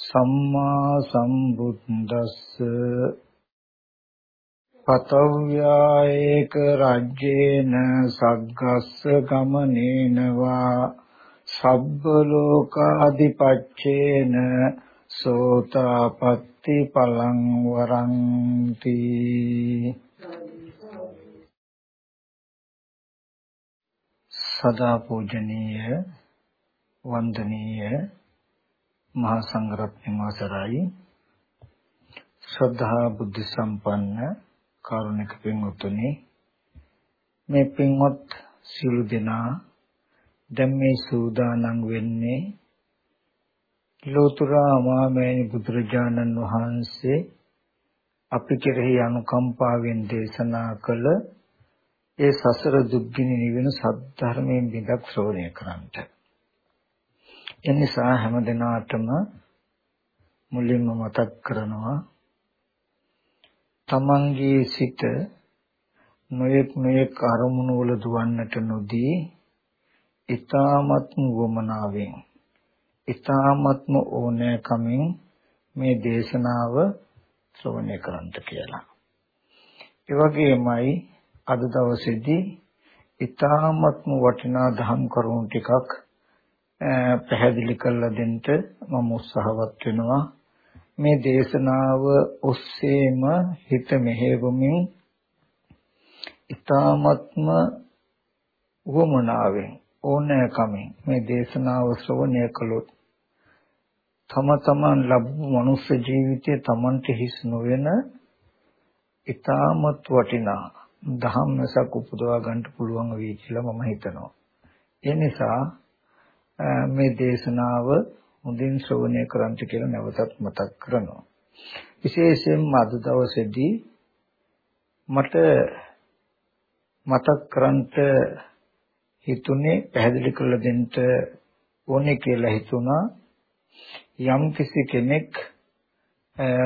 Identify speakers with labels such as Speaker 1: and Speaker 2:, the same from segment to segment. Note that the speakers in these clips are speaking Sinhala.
Speaker 1: සම්මා සම්බුද්දස්ස පතව්‍යායේක රජ්‍යේන සග්ගස්ස ගමනේනවා සබ්බ ලෝකාදිපච්චේන සෝතාපට්ටි පලං වරන්ති සදා පූජනීය වන්දනීය මහා සංඝරත්නයන් වහන්සේයි ශ්‍රද්ධා බුද්ධ සම්පන්න කාරුණික පින්වත්නි මේ පින්වත් සියලු දෙනා දැන් මේ සූදානම් වෙන්නේ ලෝතර මාමෑණි බුදුරජාණන් වහන්සේ අපි කෙරෙහි අනුකම්පාවෙන් දේශනා කළ ඒ සසර දුක්ගිනි නිවෙන සද්ධර්මයෙන් බිඳක් ශ්‍රවණය කරන්නට. එනිසා හැම දිනාටම මුලින්ම මතක් කරනවා තමන්ගේ සිත නොයෙක් නොයෙක් අරමුණු වල දුවන්නට නොදී ඊ타මත්ම වමනාවෙන් ඊ타මත්ම ඕනෑකමින් මේ දේශනාව ශ්‍රවණය කරන්ට කියලා. ඒ වගේමයි අද දවසේදී ඊ타මත්ම වටිනා දහම් කරුණු ටිකක් පැහැදිලි කරලා දෙන්න මම උත්සාහවත් වෙනවා මේ දේශනාව ඔස්සේම හිත මෙහෙවමින් ඊ타මත්ම උවමනාවෙන් ඕනෑකමින් මේ දේශනාව ශ්‍රවණය කළොත් තම තමන් ලැබු මනුෂ්‍ය ජීවිතයේ තමන්ට හිස් නොවන ඊ타මත් වටිනා ධම්මසක් උපදවා ගන්න පුළුවන් වෙයි කියලා මම හිතනවා. ඒ නිසා මේ දේශනාව මුදින් ශ්‍රවණය කරන්ට කියලා නැවතත් මතක් කරනවා. විශේෂයෙන්ම අද දවසේදී මට මතක් කරන්ට හිතුනේ පැහැදිලි කරලා දෙන්න ඕනේ කියලා හිතුණා. යම් කිසි කෙනෙක්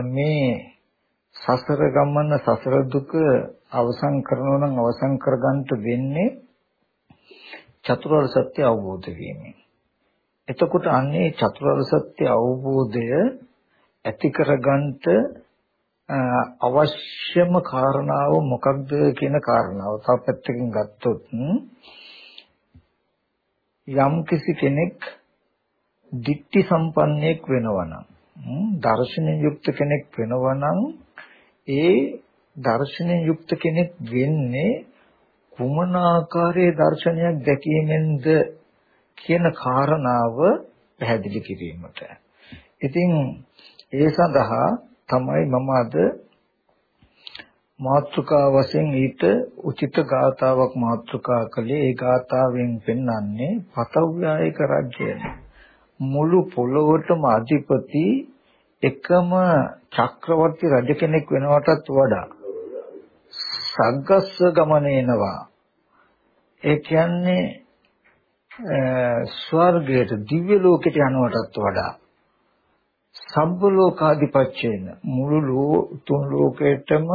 Speaker 1: මේ සසර ගමන සසර දුක අවසන් කරනවා නම් අවසන් කරගන්න වෙන්නේ චතුරාර්ය සත්‍ය අවබෝධ වීමෙන්. එතකොට අන්නේ චතුරාර්ය සත්‍ය අවබෝධය ඇති කරගන්න අවශ්‍යම කාරණාව මොකක්ද කියන කාරණාව තව පැත්තකින් ගත්තොත් යම් කිසි කෙනෙක් ditthi සම්පන්නෙක් වෙනවා නම් දර්ශනයෙන් යුක්ත කෙනෙක් වෙනවා නම් ඒ දර්ශනයෙන් යුක්ත කෙනෙක් වෙන්නේ කුමන ආකාරයේ දර්ශනයක් දැකීමෙන්ද කියන කාරණාව පැහැදිලි කිරීමට. ඉතින් ඒ සඳහා තමයි මම අද මාත්‍රිකා වශයෙන් ඊට උචිත ගාතාවක් මාත්‍රිකා කළේ. ඒ ගාතාවෙන් පෙන්වන්නේ පතව්‍යායක රජ්‍යය මුළු පොළොවටම අධිපති එකම චක්‍රවර්ති රජ කෙනෙක් වෙනවටත් වඩා සග්ගස්ස ගමනේනවා ඒ කියන්නේ ස්වර්ගයට දිව්‍ය ලෝකයට යනවටත් වඩා සම්බ ලෝකාධිපත්‍යයෙන් මුළු තුන් ලෝකයටම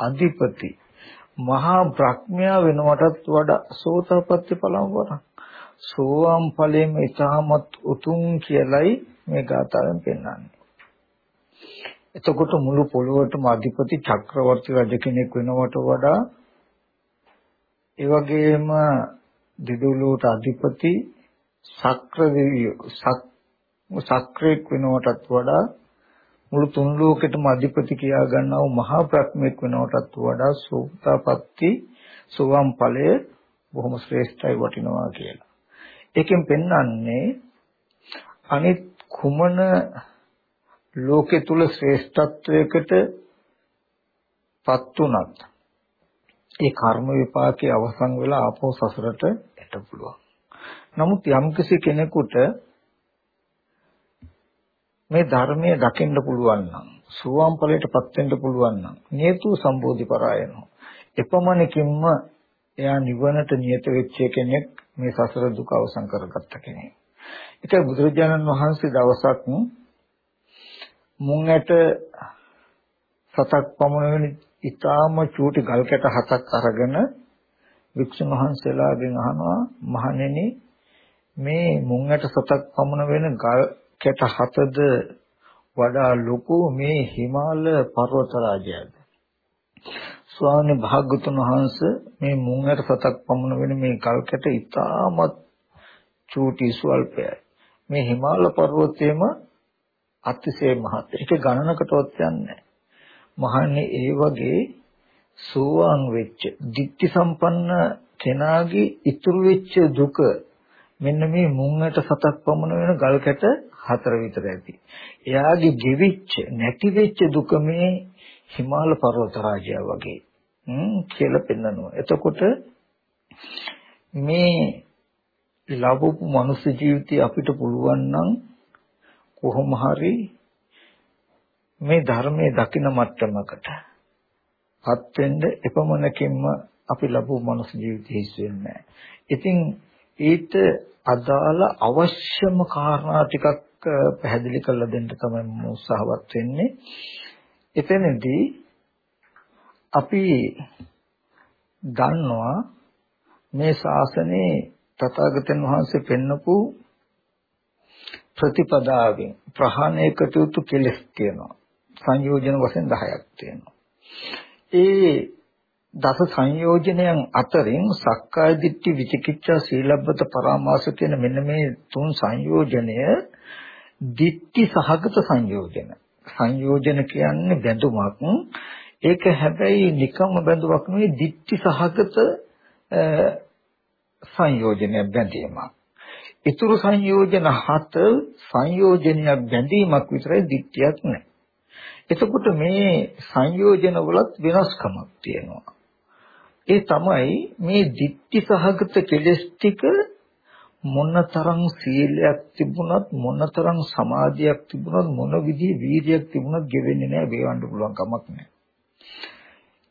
Speaker 1: අධිපති මහා බ්‍රහ්මයා වෙනවටත් වඩා සෝතපට්ටි පලම්වර සෝවාන් ඵලයෙන් ඉතාමත් උතුම් කියලයි මේ ගාථාවෙන් පෙන්වන්නේ. එතකොට මුළු පොළොවටම අධිපති චක්‍රවර්ති රජ කෙනෙක් වෙනවට වඩා ඒ වගේම දිදුලුවට අධිපති සක්‍ර දෙවියෝ සක්‍රෙක් වෙනවටත් වඩා මුළු තුන් ලෝකෙටම අධිපති කියා ගන්නා වූ මහා ප්‍රඥෙක් වෙනවටත් වඩා සෝතාපට්ටි සෝවම් ඵලය බොහොම ශ්‍රේෂ්ඨයි වටිනවා කියලා. ඒකෙන් පෙන්වන්නේ අනිත් කුමන ලෝකෙ තුල ශ්‍රේෂ්ඨත්වයකට පත් උනත් ඒ කර්ම විපාකයේ අවසන් වෙලා ආපහු සසරට එට පුළුවන්. නමුත් යම්කිසි කෙනෙකුට මේ ධර්මයේ දකින්න පුළුවන් නම් සුවම් ඵලයටපත් වෙන්න පුළුවන් නම් නියතු සම්බෝධි පරායනෝ එපමණකින්ම එයා නිවනට නියත වෙච්ච කෙනෙක් මේ සසර දුක අවසන් කරගත්ත කෙනෙක්. ඒක බුදුරජාණන් වහන්සේ දවසක් මුං ඇට සතක් පමණ වෙන ඊටාම චූටි ගල් කැට හතක් අරගෙන වික්ෂුන් වහන්සේලාගෙන් අහනවා මහණෙනි මේ මුං ඇට සතක් පමණ වෙන ගල් කැට හතද වඩා ලොකු මේ හිමාල පර්වත රාජයාද? ස්වාමීන් භාග්‍යතුන් වහන්සේ මේ මුං ඇට සතක් පමණ වෙන මේ ගල් කැට ඊටාමත් චූටි ස්වල්පයයි. මේ හිමාල පර්වතයේම අතිශය මහත් ඒක ගණනකටවත් යන්නේ මහන්නේ ඒ වගේ සෝවාන් වෙච්ච ditthi සම්පන්න කෙනාගේ ඉතුරු වෙච්ච දුක මෙන්න මේ මුංගට සතක් පමණ වෙන ගල් කැට හතර විතර ඇති. එයාගේ ගෙවිච්ච නැති වෙච්ච දුක මේ හිමාල පර්වත රාජය වගේ හ්ම් කියලා පෙන්නනවා. එතකොට මේ ලැබපු මනුස්ස ජීවිතය අපිට පුළුවන් නම් කොහොම හරි මේ ධර්මයේ දකින මට්ටමකට පත් වෙන්න එපමණකින්ම අපි ලැබු මනුස්ස ජීවිතය හිස් වෙන්නේ ඉතින් ඊට අදාළ අවශ්‍යම කාරණා ටිකක් පැහැදිලි කරලා දෙන්න තමයි මම උත්සාහවත් වෙන්නේ. එතනදී අපි දන්නවා මේ ශාසනයේ තථාගතයන් වහන්සේ පෙන්නපු ප්‍රතිපදාවෙන් ප්‍රහාණය කටයුතු කෙලස් තියෙනවා. සංයෝජන වශයෙන් 10ක් තියෙනවා. ඒ දස සංයෝජනයන් අතරින් සක්කාය දිට්ඨි විචිකිච්ඡා සීලබ්බත පරාමාස කියන මෙන්න මේ තුන් සංයෝජනය දිට්ඨි සහගත සංයෝජන. සංයෝජන කියන්නේ බැඳුමක්. ඒක හැබැයි නිකම්ම බැඳුමක් නෙවෙයි දිට්ඨි සහගත සංයෝජනයක් බැඳීමක්. ඊතුරු සංයෝජන හත සංයෝජනයක් බැඳීමක් විතරයි දිට්ඨියක් නෑ. එතකොට මේ සංයෝජන වලත් වෙනස්කමක් තියෙනවා. ඒ තමයි මේ ditthi සහගත කෙලෙස් ටික මොනතරම් සීලයක් තිබුණත් මොනතරම් සමාධියක් තිබුණත් මොන විදිහේ වීර්යයක් තිබුණත් ගෙවෙන්නේ නැහැ වේවන්න පුළුවන් කමක් නැහැ.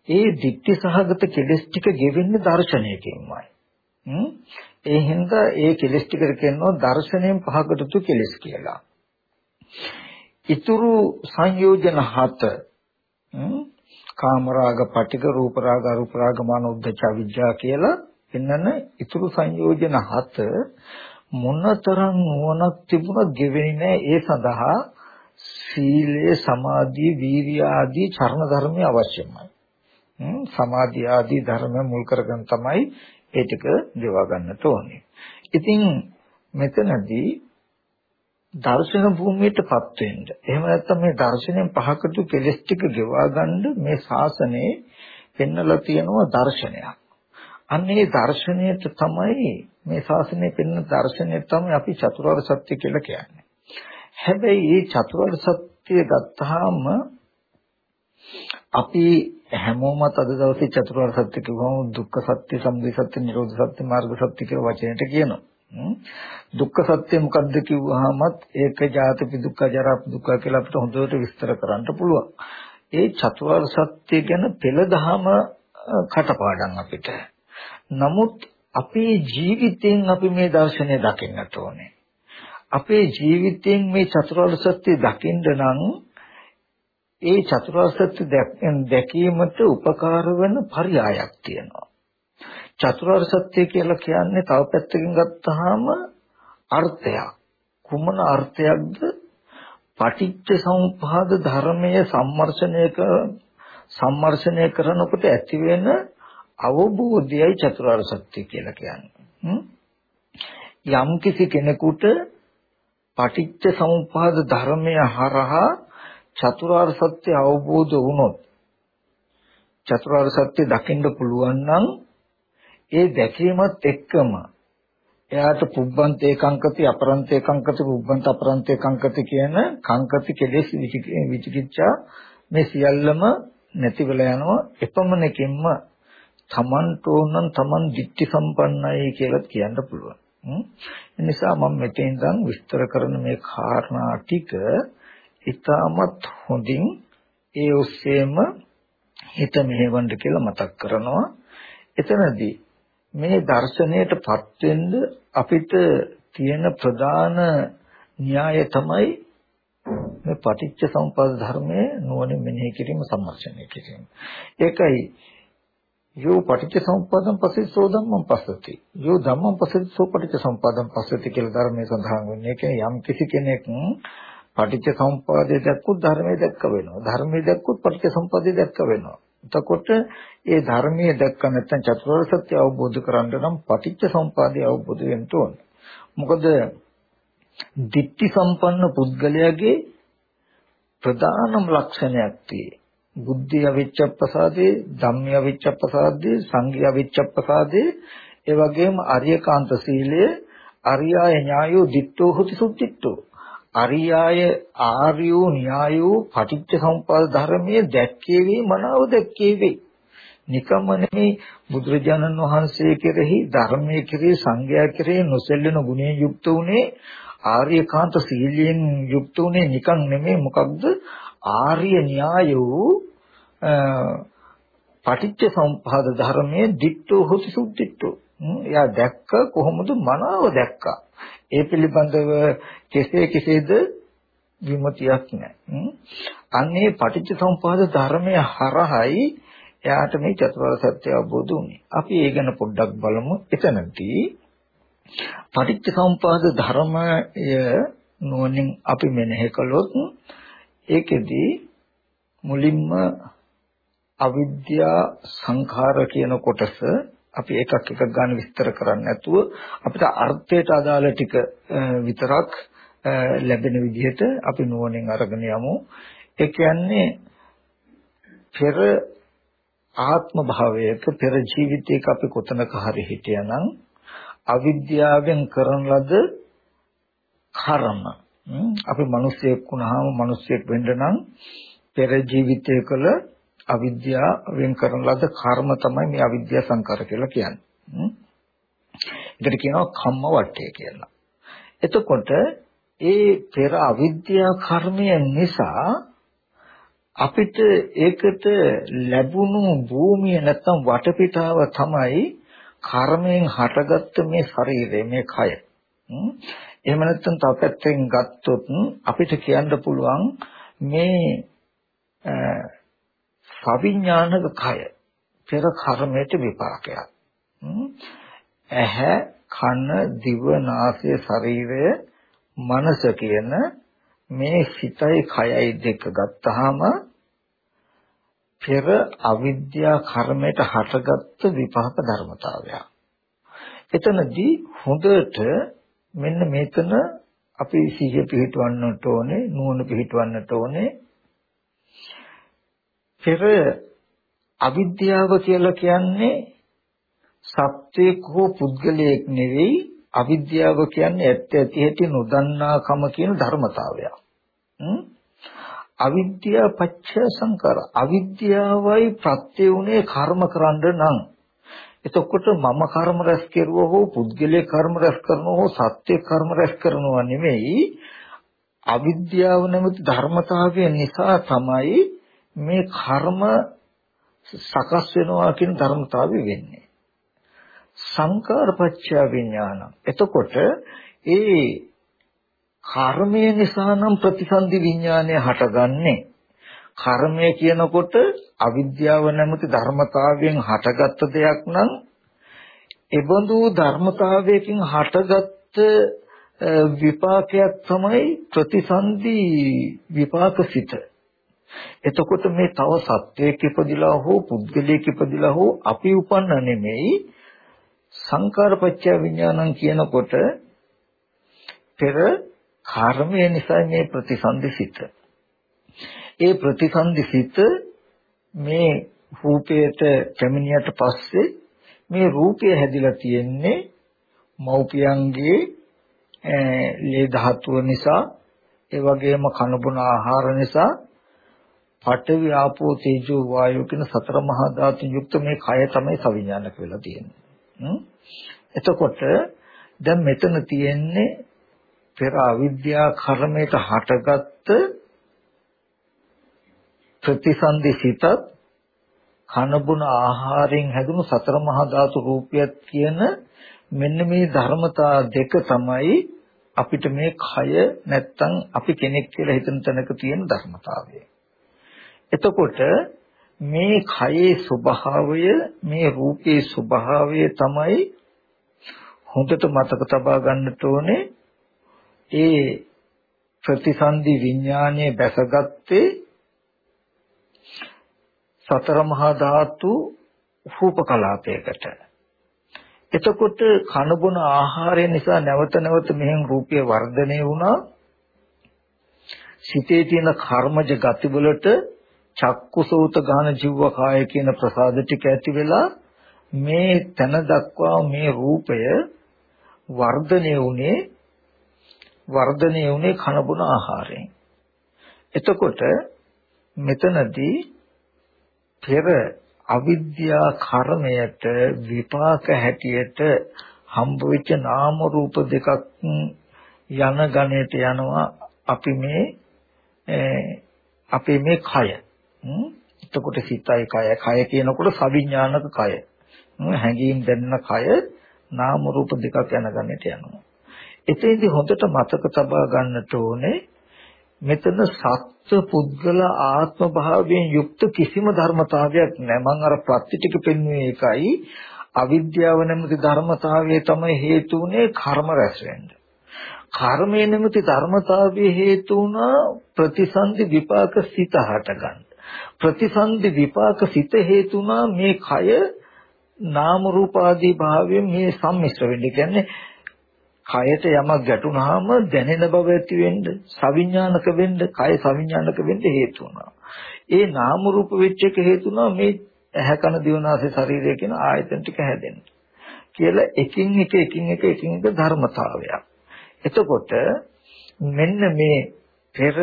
Speaker 1: ඒ ditthi සහගත කෙලෙස් ටික ගෙවෙන්නේ දර්ශනයකින්මයි. ඒ හින්දා ඒ කෙලෙස් ටිකට කියනවා දර්ශනයෙන් පහකට තු කෙලෙස් කියලා. ඉතුරු සංයෝජන හත කාමරාග පටික රූපරාග අරූපරාග මානෝද්දච විඥා කියලා එන්නන ඉතුරු සංයෝජන හත මොනතරම් නුවණක් තිබුණත් ගෙවෙන්නේ නැහැ. ඒ සඳහා සීලය සමාධිය වීරිය ආදී චරණ ධර්මය අවශ්‍යමයි. සමාධිය ආදී ධර්ම මුල් කරගෙන තමයි ඒ ටික ගෙවා ගන්නට ඕනේ. ඉතින් මෙතනදී දර්ශන භූමියටපත් වෙන්න. එහෙම නැත්නම් මේ දර්ශනයෙන් පහකට කෙලස් ටික ගෙවා ගන්න මේ ශාසනයේ පෙන්නලා තියෙනවා දර්ශනයක්. අන්න ඒ දර්ශනයට තමයි මේ ශාසනයේ පෙන්න දර්ශනය තමයි අපි චතුරාර්ය සත්‍ය කියලා කියන්නේ. හැබැයි මේ චතුරාර්ය සත්‍ය ගත්තාම අපි හැමෝම අද දවසේ චතුරාර්ය සත්‍ය කිව්වම දුක්ඛ සත්‍ය, සමුදය සත්‍ය, නිරෝධ සත්‍ය, මාර්ග සත්‍ය කියලා වචනයට කියනවා. දුක්ඛ සත්‍ය මොකද්ද කිව්වහමත් ඒක ජාතිපි දුක්ඛ ජරාපි දුක්ඛ කියලා අපිට හොඳට විස්තර කරන්න පුළුවන්. ඒ චතුරාර්ය සත්‍ය ගැන පෙළ දහම කටපාඩම් අපිට. නමුත් අපේ ජීවිතෙන් අපි මේ දර්ශනය දකින්නට ඕනේ. අපේ ජීවිතෙන් මේ චතුරාර්ය සත්‍ය දකින්න නම් ඒ චතුරාර්ය සත්‍ය දැකීමට උපකාර වෙන පරයයක් තියෙනවා. චතුරාර්ය සත්‍ය කියලා කියන්නේ තව පැත්තකින් ගත්තාම අර්ථයක්. කුමන අර්ථයක්ද? පටිච්ච සමුප්පාද ධර්මයේ සම්මර්ෂණය සම්මර්ෂණය කරනකොට ඇති වෙන අවබෝධයයි චතුරාර්ය සත්‍ය කියලා කියන්නේ. යම් කිසි කෙනෙකුට පටිච්ච සමුප්පාද ධර්මය හරහා චතුරාර්ය සත්‍ය අවබෝධ වුණොත් චතුරාර්ය සත්‍ය දකින්න පුළුවන් නම් ඒ දැකීමත් එක්කම එයාට පුබ්බන්තේ කංකති අපරන්තේ කංකති පුබ්බන්ත අපරන්තේ කංකති කියන කංකති කෙලෙස් විචිකිච්ඡා මේ සියල්ලම නැති වෙලා යනවා එපමණකින්ම තමන්ට ඕනනම් තමන් ධිට්ඨි සම්පන්නයි කියලා කියන්න පුළුවන්. ඒ නිසා මම මෙතෙන් ඉඳන් විස්තර කරන මේ කාරණා ටික ඉතාමත් හොඳින් ඒ ඔස්සේම හිත මෙහෙවන්න කියලා මතක් කරනවා. එතනදී මේ දර්ශනයටපත් වෙන්න අපිට තියෙන ප්‍රධාන න්‍යාය තමයි මේ පටිච්ච සමුප්පාද ධර්මයේ නුවණින් මෙනෙහි කිරීම සම්මර්ෂණය කිරීම. ඒකයි යෝ පටිච්ච සමුප්පාදං පස්සේ ධම්මං පස්සති. යෝ ධම්මං පස්සේ සෝ පටිච්ච සමුප්පාදං පස්සති කියලා ධර්මයේ සඳහන් වෙන්නේ. ඒ කියන්නේ යම් කිසි කෙනෙක් පටිච්ච සමුප්පාදයේ දැක්කොත් ධර්මයේ දැක්ක වෙනවා. ධර්මයේ දැක්කොත් පටිච්ච සමුප්පාදයේ දැක්ක වෙනවා. එතකොට ඒ ධර්මයේ දැක්ක නැත්නම් චතුරාර්ය සත්‍ය අවබෝධ කරගන්න නම් පටිච්ච සමුප්පාදය අවබෝධ වෙන්න ඕනේ. මොකද ditthi සම්පන්න පුද්ගලයාගේ ප්‍රධානම ලක්ෂණයක් තියෙයි. බුද්ධිය විච්ඡප්පසාදේ, ධම්මිය විච්ඡප්පසාදේ, සංඝිය විච්ඡප්පසාදේ, ඒ වගේම අරියකාන්ත සීලය, අරියාය ඥායෝ දිට්ඨෝ හොති සුද්ධිට්ඨෝ. අරියාය ආර්යෝ න්‍යායෝ පටිච්ච සමුප්පාද ධර්මයේ දැක්කේ වේ මනාව දැක්කේ වේ. නිකම්ම නෙමෙයි බුදුරජාණන් වහන්සේ කෙරෙහි ධර්මයේ කෙරෙහි සංඝයා කෙරෙහි නොසෙල්ලෙන ගුණයෙන් යුක්ත උනේ ආර්යකාන්ත සීලයෙන් යුක්ත උනේ නිකන් නෙමෙයි මොකක්ද ආර්ය න්‍යාය වූ පටිච්ච සමුප්පාද ධර්මයේ දිට්ඨෝ හොති සුද්ධිට්ඨෝ. එයා දැක්ක කොහොමද මනාව දැක්කා. ඒ පිළිබඳව කෙසේ කෙසේද විමතියක් නැහැ. අන්නේ පටිච්ච සමුප්පාද ධර්මය හරහයි එයාට මේ චතුරාර්ය සත්‍ය අවබෝධ වුනේ. අපි ඒ ගැන පොඩ්ඩක් බලමු. එතනදී පටිච්ච සමුප්පාද ධර්මය නුවණින් අපි මෙනෙහි කළොත් ඒකෙදී මුලින්ම අවිද්‍යා සංඛාර කියන කොටස අපි එකක් එකක් ගන්න විස්තර කරන්නේ නැතුව අපිට අර්ථයට අදාළ ටික විතරක් ලැබෙන විදිහට අපි නුවණින් අරගෙන යමු. ඒ කියන්නේ පෙර ආත්ම භාවයක පෙර ජීවිතයක අපි කොතනක හරි හිටියානම් අවිද්‍යාවෙන් කරන ලද කර්ම අපි මිනිස්සෙක් වුණාම මිනිස්සෙක් වෙන්න නම් පෙර ජීවිතය කළ අවිද්‍යාවෙන් කරන ලද කර්ම තමයි මේ අවිද්‍යා සංකාර කියලා කියන්නේ. ඒකට කියනවා කම්ම වට්ටය කියලා. එතකොට ඒ පෙර අවිද්‍යා කර්මය නිසා අපිට ඒකට ලැබුණු භූමිය නැත්තම් වටපිටාව තමයි කර්මයෙන් හටගත්ත මේ ශරීරය මේ කය. එහෙම නැත්නම් තව පැත්තෙන් ගත්තොත් අපිට කියන්න පුළුවන් මේ සවිඥානික කය පෙර කර්මයට විපාකයක්. ඇහැ කන දිව නාසය ශරීරය මනස කියන මේ සිතයි කයයි දෙක ගත්තාම පෙර අවිද්‍යා කර්මයට හටගත්තු විපාක ධර්මතාවයක්. එතනදී හොඳට මෙන්න මේතන අපි සිහිය පිහිටවන්නට ඕනේ නුවණ පිහිටවන්නට ඕනේ පෙර අවිද්‍යාව කියලා කියන්නේ සත්‍යයක් හෝ පුද්ගලයෙක් නෙවෙයි අවිද්‍යාව කියන්නේ ඇත්ත ඇති හැටි නොදන්නාකම කියන ධර්මතාවයක්. අවිද්‍යාව පච්චය සංකාර. අවිද්‍යාවයි ප්‍රත්‍ය උනේ කර්ම කරන්න නම්. එතකොට මම කර්ම රැස් කෙරුවා හෝ පුද්ගලයේ කර්ම රැස් කරනවා හෝ සත්‍ය කර්ම රැස් කරනවා නෙමෙයි අවිද්‍යාව නැමැති ධර්මතාවය නිසා තමයි මේ කර්ම සකස් වෙනවා කියන ධර්මතාවය වෙන්නේ. සංකාරපච්චය විඥාන. එතකොට ඒ කර්මය නිසා නම් ප්‍රතිසන්දි විඥානය හටගන්නේ. කර්මය කියනකොට අවිද්‍යාව නැමැති ධර්මතාවයෙන් හටගත්ත දෙයක් නම් එබඳු ධර්මතාවයකින් හටගත්ත විපාකයක් තමයි ප්‍රතිසන්දි විපාකසිත. එතකොට මේ තව සත්වයක ඉපදිලා හෝ පුද්ගලයෙක් ඉපදිලා හෝ අපි උපන්න නෙමෙයි සංකාරපච්චය විඥානං කියනකොට පෙර කර්මය නිසා මේ ප්‍රතිසන්දි සිත. ඒ ප්‍රතිසන්දි සිත මේ රූපයට පැමිණියට පස්සේ මේ රූපය හැදිලා තියෙන්නේ මෞපියන්ගේ ලේ ධාතුව නිසා ඒ වගේම කනබුන ආහාර නිසා පඨවි ආපෝ තේජෝ වායෝ කියන සතර මහා ධාතු යුක්ත මේ කය තමයි සවිඥානික වෙලා තියෙන්නේ. එතකොට දැන් මෙතන තියෙන්නේ පෙර අවිද්‍යා කර්මයට හටගත්ත ප්‍රතිසන්දි සිතත් කනබුන ආහාරයෙන් හැදුණු සතර මහා ධාතු රූපයත් කියන මෙන්න මේ ධර්මතා දෙක තමයි අපිට මේ කය නැත්තම් අපි කෙනෙක් කියලා හිතන තැනක තියෙන ධර්මතාවය. එතකොට මේ කයේ ස්වභාවය මේ රූපේ ස්වභාවය තමයි හොඳට මතක තබා ගන්නට ඕනේ ඒ ප්‍රතිසන්දි විඥානයේ බැසගත්තේ සතර මහා ධාතු රූප කලාපයකට. එතකොට කනබුන ආහාරය නිසා නැවත නැවත මෙහෙන් රූපය වර්ධනය වුණා. සිතේ තියෙන කර්මජ ගතිවලට චක්කුසෝත ගාන ජීව කාය කියන ප්‍රසාද ටික ඇති වෙලා මේ තන දක්වා මේ රූපය වර්ධනය වුණේ වර්ධනය වුණේ කනබුන ආහාරයෙන්. එතකොට මෙතනදී පෙර අවිද්‍යා කර්මයට විපාක හැටියට හම්බ වෙච්ච නාම රූප දෙකක් යන ගණයට යනවා අපි මේ අපේ මේ කය. එතකොට සිතයි කය කය කියනකොට සවිඥානික කය. හැඟීම් දැනෙන කය නාම රූප දෙකක් යන ගණයට යනවා. එතෙන්දී හොඳට මතක තබා ගන්නට ඕනේ මෙතන සත්ව පුද්ගල ආත්ම භාවයෙන් යුක්ත කිසිම ධර්මතාවයක් නැහැ. මම අර ප්‍රත්‍ය ටික පෙන්වුවේ ඒකයි. අවිද්‍යාව නැමැති ධර්මතාවය තමයි හේතු උනේ කර්ම රැස් වෙන්න. කර්මය නැමැති ධර්මතාවයේ හේතු වුණා ප්‍රතිසන්දි විපාක සිත හටගන්න. ප්‍රතිසන්දි විපාක සිත හේතු වුණා මේ කය නාම රූප ආදී භාවයෙන් මේ සම්මිශ්‍ර වෙන්නේ. කියන්නේ කයට යමක් ගැටුනහම දැනෙන බව ඇති වෙන්න, සවිඥානික වෙන්න, කය සවිඥානික වෙන්න හේතු වුණා. ඒ නාම රූප වෙච්ච එක හේතු වුණා මේ ඇහැ කන දිවනාසය ශරීරය කියන ආයතන ටික හැදෙන්න. කියලා එකින් එක එකින් එක එකින් එක ධර්මතාවයක්. එතකොට මෙන්න මේ පෙර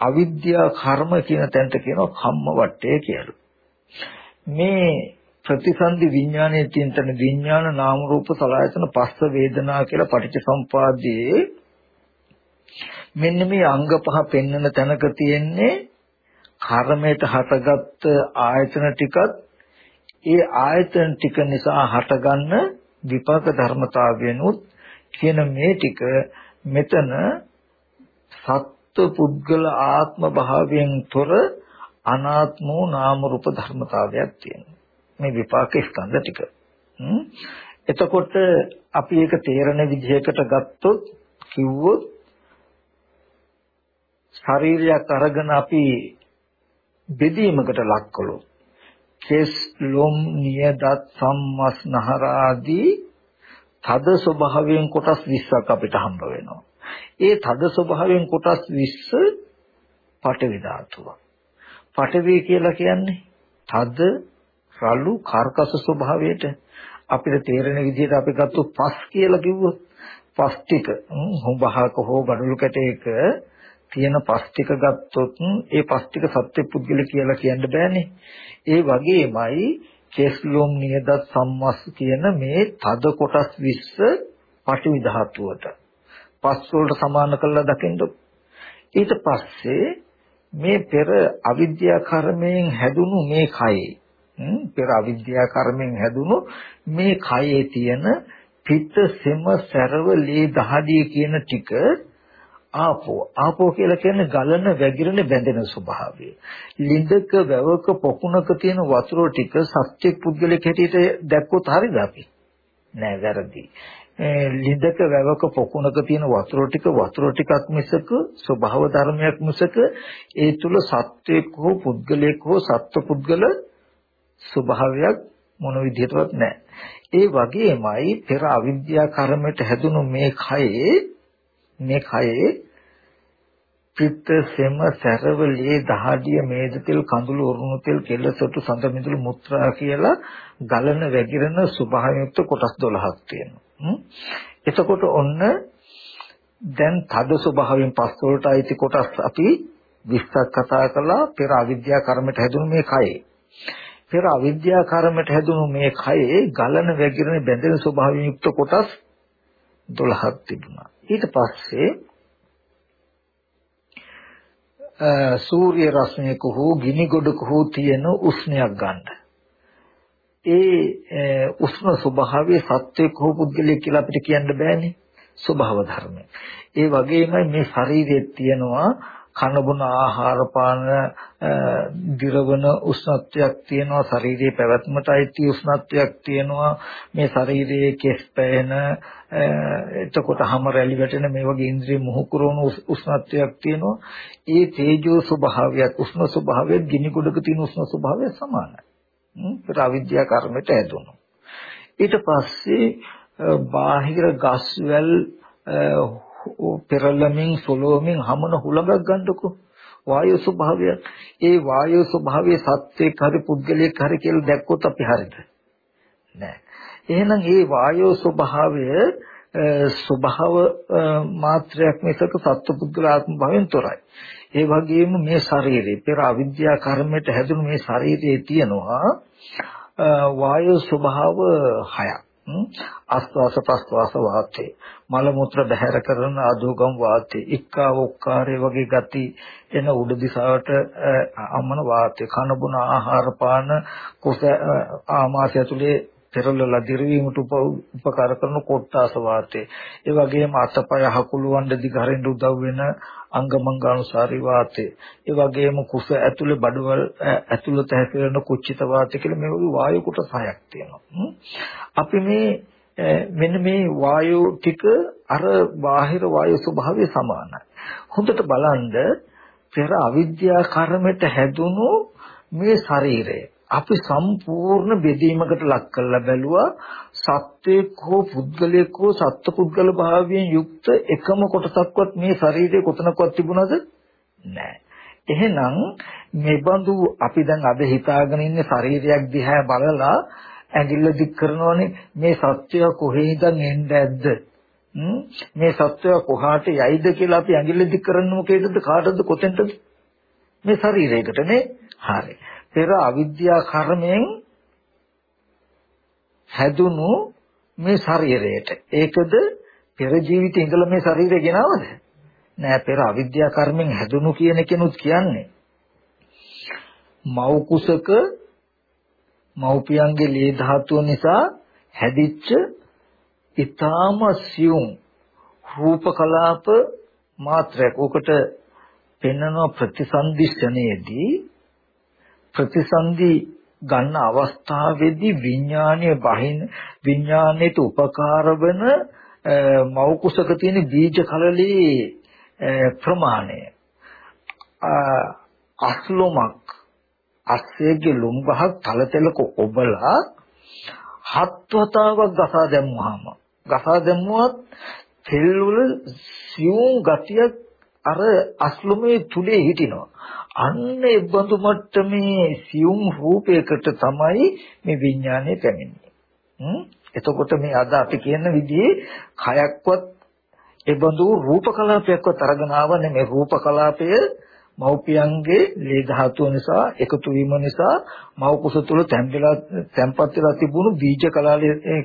Speaker 1: අවිද්‍යා කර්ම කියන තැනට කියනවා කම්ම වට්ටය කියලා. මේ ප්‍රතිසන්දි විඥානයේ තියෙන තන විඥාන නාම රූප සලආයතන පස්ස වේදනා කියලා පටිච්චසමුපාදයේ මෙන්න මේ අංග පහ පෙන්වන තැනක තියෙන්නේ කර්මයට හටගත් ආයතන ටිකත් ඒ ආයතන ටික නිසා හටගන්න විපාක ධර්මතාවයනුත් කියන මේ ටික මෙතන සත්ව පුද්ගල ආත්ම භාවයෙන් තොර අනාත්ම නාම රූප ධර්මතාවයක් තියෙනවා මේ විපාක ස්කන්ධ ටික. එතකොට අපි ඒක තේරෙන විදිහකට ගත්තොත් කිව්වොත් ශරීරයක් අරගෙන අපි බෙදීමකට ලක් කළොත් කෙස් ලොම් නියදත් සම්මස්නහර ආදී තද ස්වභාවයෙන් කොටස් 20ක් අපිට හම්බ වෙනවා. ඒ තද ස්වභාවයෙන් කොටස් 20 පටවි ධාතුව. පටවි කියලා කියන්නේ තද රළු කර්කස ස්වභාවයට. අපිට තේරෙන විදිහට අපි ගත්ත පස් කියලා කිව්වොත් පස් ටික. හොඹහක හෝ ගඩොළු කැටයක තියෙන පස් ටික ගත්තොත් ඒ පස් ටික සත්‍ය පුද්ගල කියලා කියන්න බෑනේ. ඒ වගේමයි කෙස්ලොම් නියදත් සම්මස් කියන මේ තද කොටස් 20 පටිවි ධාතුවට. පස් වලට සමාන කරලා දකින්න ඊට පස්සේ මේ පෙර අවිද්‍යා කර්මයෙන් හැදුණු මේ කයේ පෙර අවිද්‍යා කර්මෙන් හැදුණු මේ කයේ තියෙන පිත්ත සෙම සැරව ලේ දහඩිය කියන ටික ආපෝ ආපෝ කියලා කියන්නේ ගලන වැగిරෙන බැඳෙන ස්වභාවය. ලිඳක වැවක පොකුණක තියෙන වතුර ටික සත්‍ය පුද්ගලෙක් හැටියට දැක්කොත් හරිද අපි? නෑ වැරදි. ලිඳක වැවක පොකුණක තියෙන වතුර ටික වතුර ටිකක් මිසක ස්වභාව ධර්මයක් මිසක ඒ තුල සත්වයක් හෝ පුද්ගලයෙක් හෝ සත්ව පුද්ගල ස්වභාවයක් මොන විදිහටවත් නැහැ. ඒ වගේමයි පෙර අවිද්‍යා කර්මයට හැදුණු මේ කයේ මේ කයේ පිත්ත සෙම සැරව ලේ දහඩිය මේද තෙල් කඳුළු උරුණු තෙල් කෙල සොටු සඳ මිදුළු මුත්‍රා කියලා ගලන වැగిරෙන ස්වභාවයුක්ත කොටස් 12ක් තියෙනවා. එතකොට ඔන්න දැන් තද ස්වභාවයෙන් පස් වලට අයිති කොටස් අපි විස්තර කතා කළා පෙර අවිද්‍යා කර්මයට හැදුණු මේ කයේ. පෙර අවිද්‍යා කර්මයට හැදුණු මේ කයේ ගලන වැగిරෙන බැඳෙන ස්වභාවයෙන් යුක්ත කොටස් 12ක් තිබුණා. ඊට පස්සේ සූර්ය රශ්මියක හෝ ගිනි ගොඩක හෝ තියෙන උෂ්ණයක් ගන්න. ඒ උෂ්ණ ස්වභාවයේ සත්වයක් හෝ පුද්ගලයෙක් කියලා අපිට කියන්න බෑනේ. ස්වභාව ධර්ම. ඒ වගේමයි මේ ශරීරයේ තියෙනවා කන බොන ආහාර පාන දිරවන උෂ්ණත්වයක් තියෙනවා ශරීරයේ පැවැත්මට අයිති උෂ්ණත්වයක් තියෙනවා මේ ශරීරයේ කෙස් පැයෙන එතකොට හැම රැලි වැටෙන මේ වගේ ඉන්ද්‍රිය මොහු කරන උෂ්ණත්වයක් තියෙනවා ඒ තේජෝ ස්වභාවයත් උෂ්ණ ස්වභාවයත් ගිනි ගොඩක තියෙන උෂ්ණ ස්වභාවය සමානයි ඒක අවිද්‍යා කර්මයට ඇදුණු ඊට පස්සේ බාහිර ගස්වැල් පෙරළමින් සොලොමින් හමන හුලඟක් ගන්නකො. වායු ස්වභාවය. ඒ වායු ස්වභාවයේ සත්‍යයක් හරි පුද්ගලයෙක් හරි කියලා දැක්කොත් අපි හරිද? නෑ. එහෙනම් ඒ වායු ස්වභාවය ස්වභාව මාත්‍රයක් මිසක සත්පුද්ගල ආත්ම භාවයෙන් තොරයි. ඒ වගේම මේ ශරීරේ පෙර අවිද්‍යා කර්මයට හැදුණු මේ ශරීරයේ තියෙනවා වායු ස්වභාව හයක්. ආස්වාස ප්‍රස්වාස වාතේ මල මුත්‍ර බහැර කරන ආදෝගම් වාතේ ඉක්කා ඔක්කාරේ වගේ ගති එන උඩ දිශාවට අමන වාතේ කන බොන ආහාර පාන කුස ආමාශය ඇතුලේ පෙරලලා දිරවීමට උපකාර කරන කොට්ටාස වාතේ ඒ වගේම අතපය හකුලවන්න දිගහරින්න උදව් වෙන අංගමංගානුසාරී වාතේ ඒ වගේම කුස ඇතුලේ බඩවල ඇතුළත හැසිරෙන කුච්චිත වාතය කියලා මේ වගේ වායු කොටස් හයක් තියෙනවා. අපි මේ මෙන්න මේ වායු ටික අර බාහිර වායු ස්වභාවය සමානයි. හොඳට බලන්න පෙර අවිද්‍යා කර්මයට හැදුණු මේ ශරීරය. අපි සම්පූර්ණ බෙදීමකට ලක් කරලා බැලුවා. සත්වයක් හෝ පුද්ගලයෙක් හෝ සත්පුද්ගල භාවයෙන් යුක්ත එකම කොටසක්වත් මේ ශරීරයේ කොතනකවත් තිබුණාද නැහැ. එහෙනම් මේබඳු අපි දැන් අද හිතාගෙන ඉන්නේ ශරීරයක් දිහා බලලා ඇඟිල්ල දික් කරනවනේ. මේ සත්වය කොහේ ඉඳන් එන්නේ ඇද්ද? මේ සත්වය කොහාට යයිද කියලා අපි ඇඟිල්ල දික් කරන්නේ මොකේදද? කාටද? කොතෙන්ද මේ ශරීරයකට නේ? හරි. පෙර අවිද්‍යා කර්මයෙන් හැදුණු මේ ශරීරයට. ඒකද පෙර ජීවිතේ ඉඳලා මේ ශරීරය ගෙනවද? නෑ පෙර අවිද්‍යා කර්මෙන් හැදුණු කියන කෙනුත් කියන්නේ. මව් කුසක මව්පියන්ගේ ලේ ධාතුව නිසා හැදිච්ච ඊ타ම සියුම් රූප කලාප මාත්‍රයක්. උකට පෙන්වන ප්‍රතිසන්දිෂ්ඨනයේදී ප්‍රතිසන්දි ගන්න අවස්ථාවේදී විඥානීය බහින විඥානයට උපකාර වන මව් කුසක තියෙන බීජ කලලේ ප්‍රමාණය. අස්ලොමක් අස්සේගේ ලුම් ගහක් තලතලක ඔබලා හත් වතාවක් ගසා දැම්මහම. ගසා දැම්මුවත් තෙල් වල සියුම් ගතියක් අර අස්ලොමේ තුලේ හිටිනවා. අන්න ඒ බඳු මට්ටමේ සියුම් රූපයකට තමයි මේ විඥානය පැමිණෙන්නේ. එතකොට මේ අද අපි කියන විදිහේ කයක්වත් ඒ බඳු රූප කලාපයක්වත් අරගෙන ආවනේ මේ රූප කලාපය මෞපියන්ගේ ලේ ධාතුව නිසා එකතු වීම නිසා මව් කුස තුල තැම්පෙලා තැම්පත් වෙලා තිබුණු බීජ කලාලයේ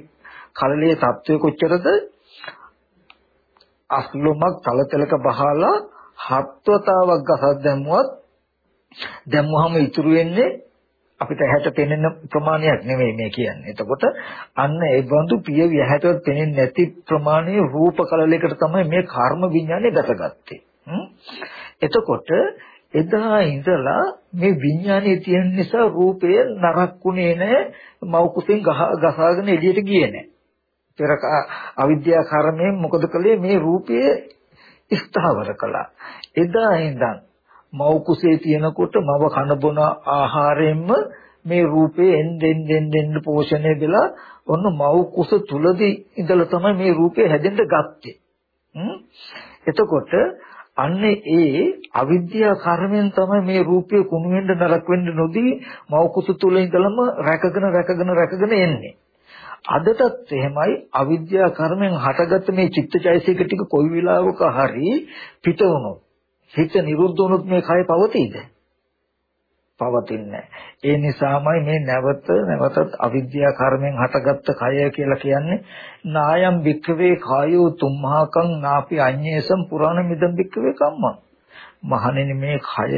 Speaker 1: කලලයේ තත්වය කොච්චරද? අස්ලොමක් තලතලක බහලා හත්වතාවක් ගසක් දැම්මුවත් දැම්මහම ඉතුරු වෙන්නේ අපිට ඇහැට පෙනෙන ප්‍රමාණයක් නෙමෙයි මේ කියන්නේ. එතකොට අන්න ඒ බඳු පිය විහැටවත් පෙනෙන්නේ නැති ප්‍රමාණයේ රූප කලලයකට තමයි මේ කර්ම විඥානේ ගතගත්තේ. එතකොට එදා ඉඳලා මේ විඥානේ තියෙන නිසා රූපය නරක්ුණේ නැහැ මව් කුසෙන් ගහගෙන එළියට ගියේ නැහැ. පෙර අවිද්‍යා කර්මයෙන් මොකද කළේ මේ රූපය ස්ථාවර කළා. එදා ඉඳන් මව් කුසේ තියෙනකොට මව කන බොන ආහාරයෙන්ම මේ රූපේ එන්නෙන් එන්නෙන් පෝෂණය වෙලා ඔන්න මව් කුස තුලදී ඉඳලා තමයි මේ රූපේ හැදෙන්න ගත්තේ. එතකොට අන්නේ ඒ අවිද්‍යා කර්මෙන් තමයි මේ රූපය කුණු වෙන්න නරක වෙන්න නොදී මව කුසු තුල ඉඳලම රැකගෙන රැකගෙන රැකගෙන එන්නේ. අදටත් එහෙමයි අවිද්‍යා කර්මෙන් හටගත්ත මේ චිත්තචෛසික ටික කොයි වෙලාවක හරි පිට වුණොත් හිත නිරුද්ධ වුණොත් මේ කය පවතීද? පවතින්නේ ඒ නිසාමයි මේ නැවත නැවතත් අවිද්‍යා කර්මෙන් හටගත්ත කය කියලා කියන්නේ නායම් වික්කවේ කායෝ තුම්හාකං නාපි අඤ්ඤේසම් පුරාණ මිදම් වික්කවේ කම්මං. මහණෙනි මේ කය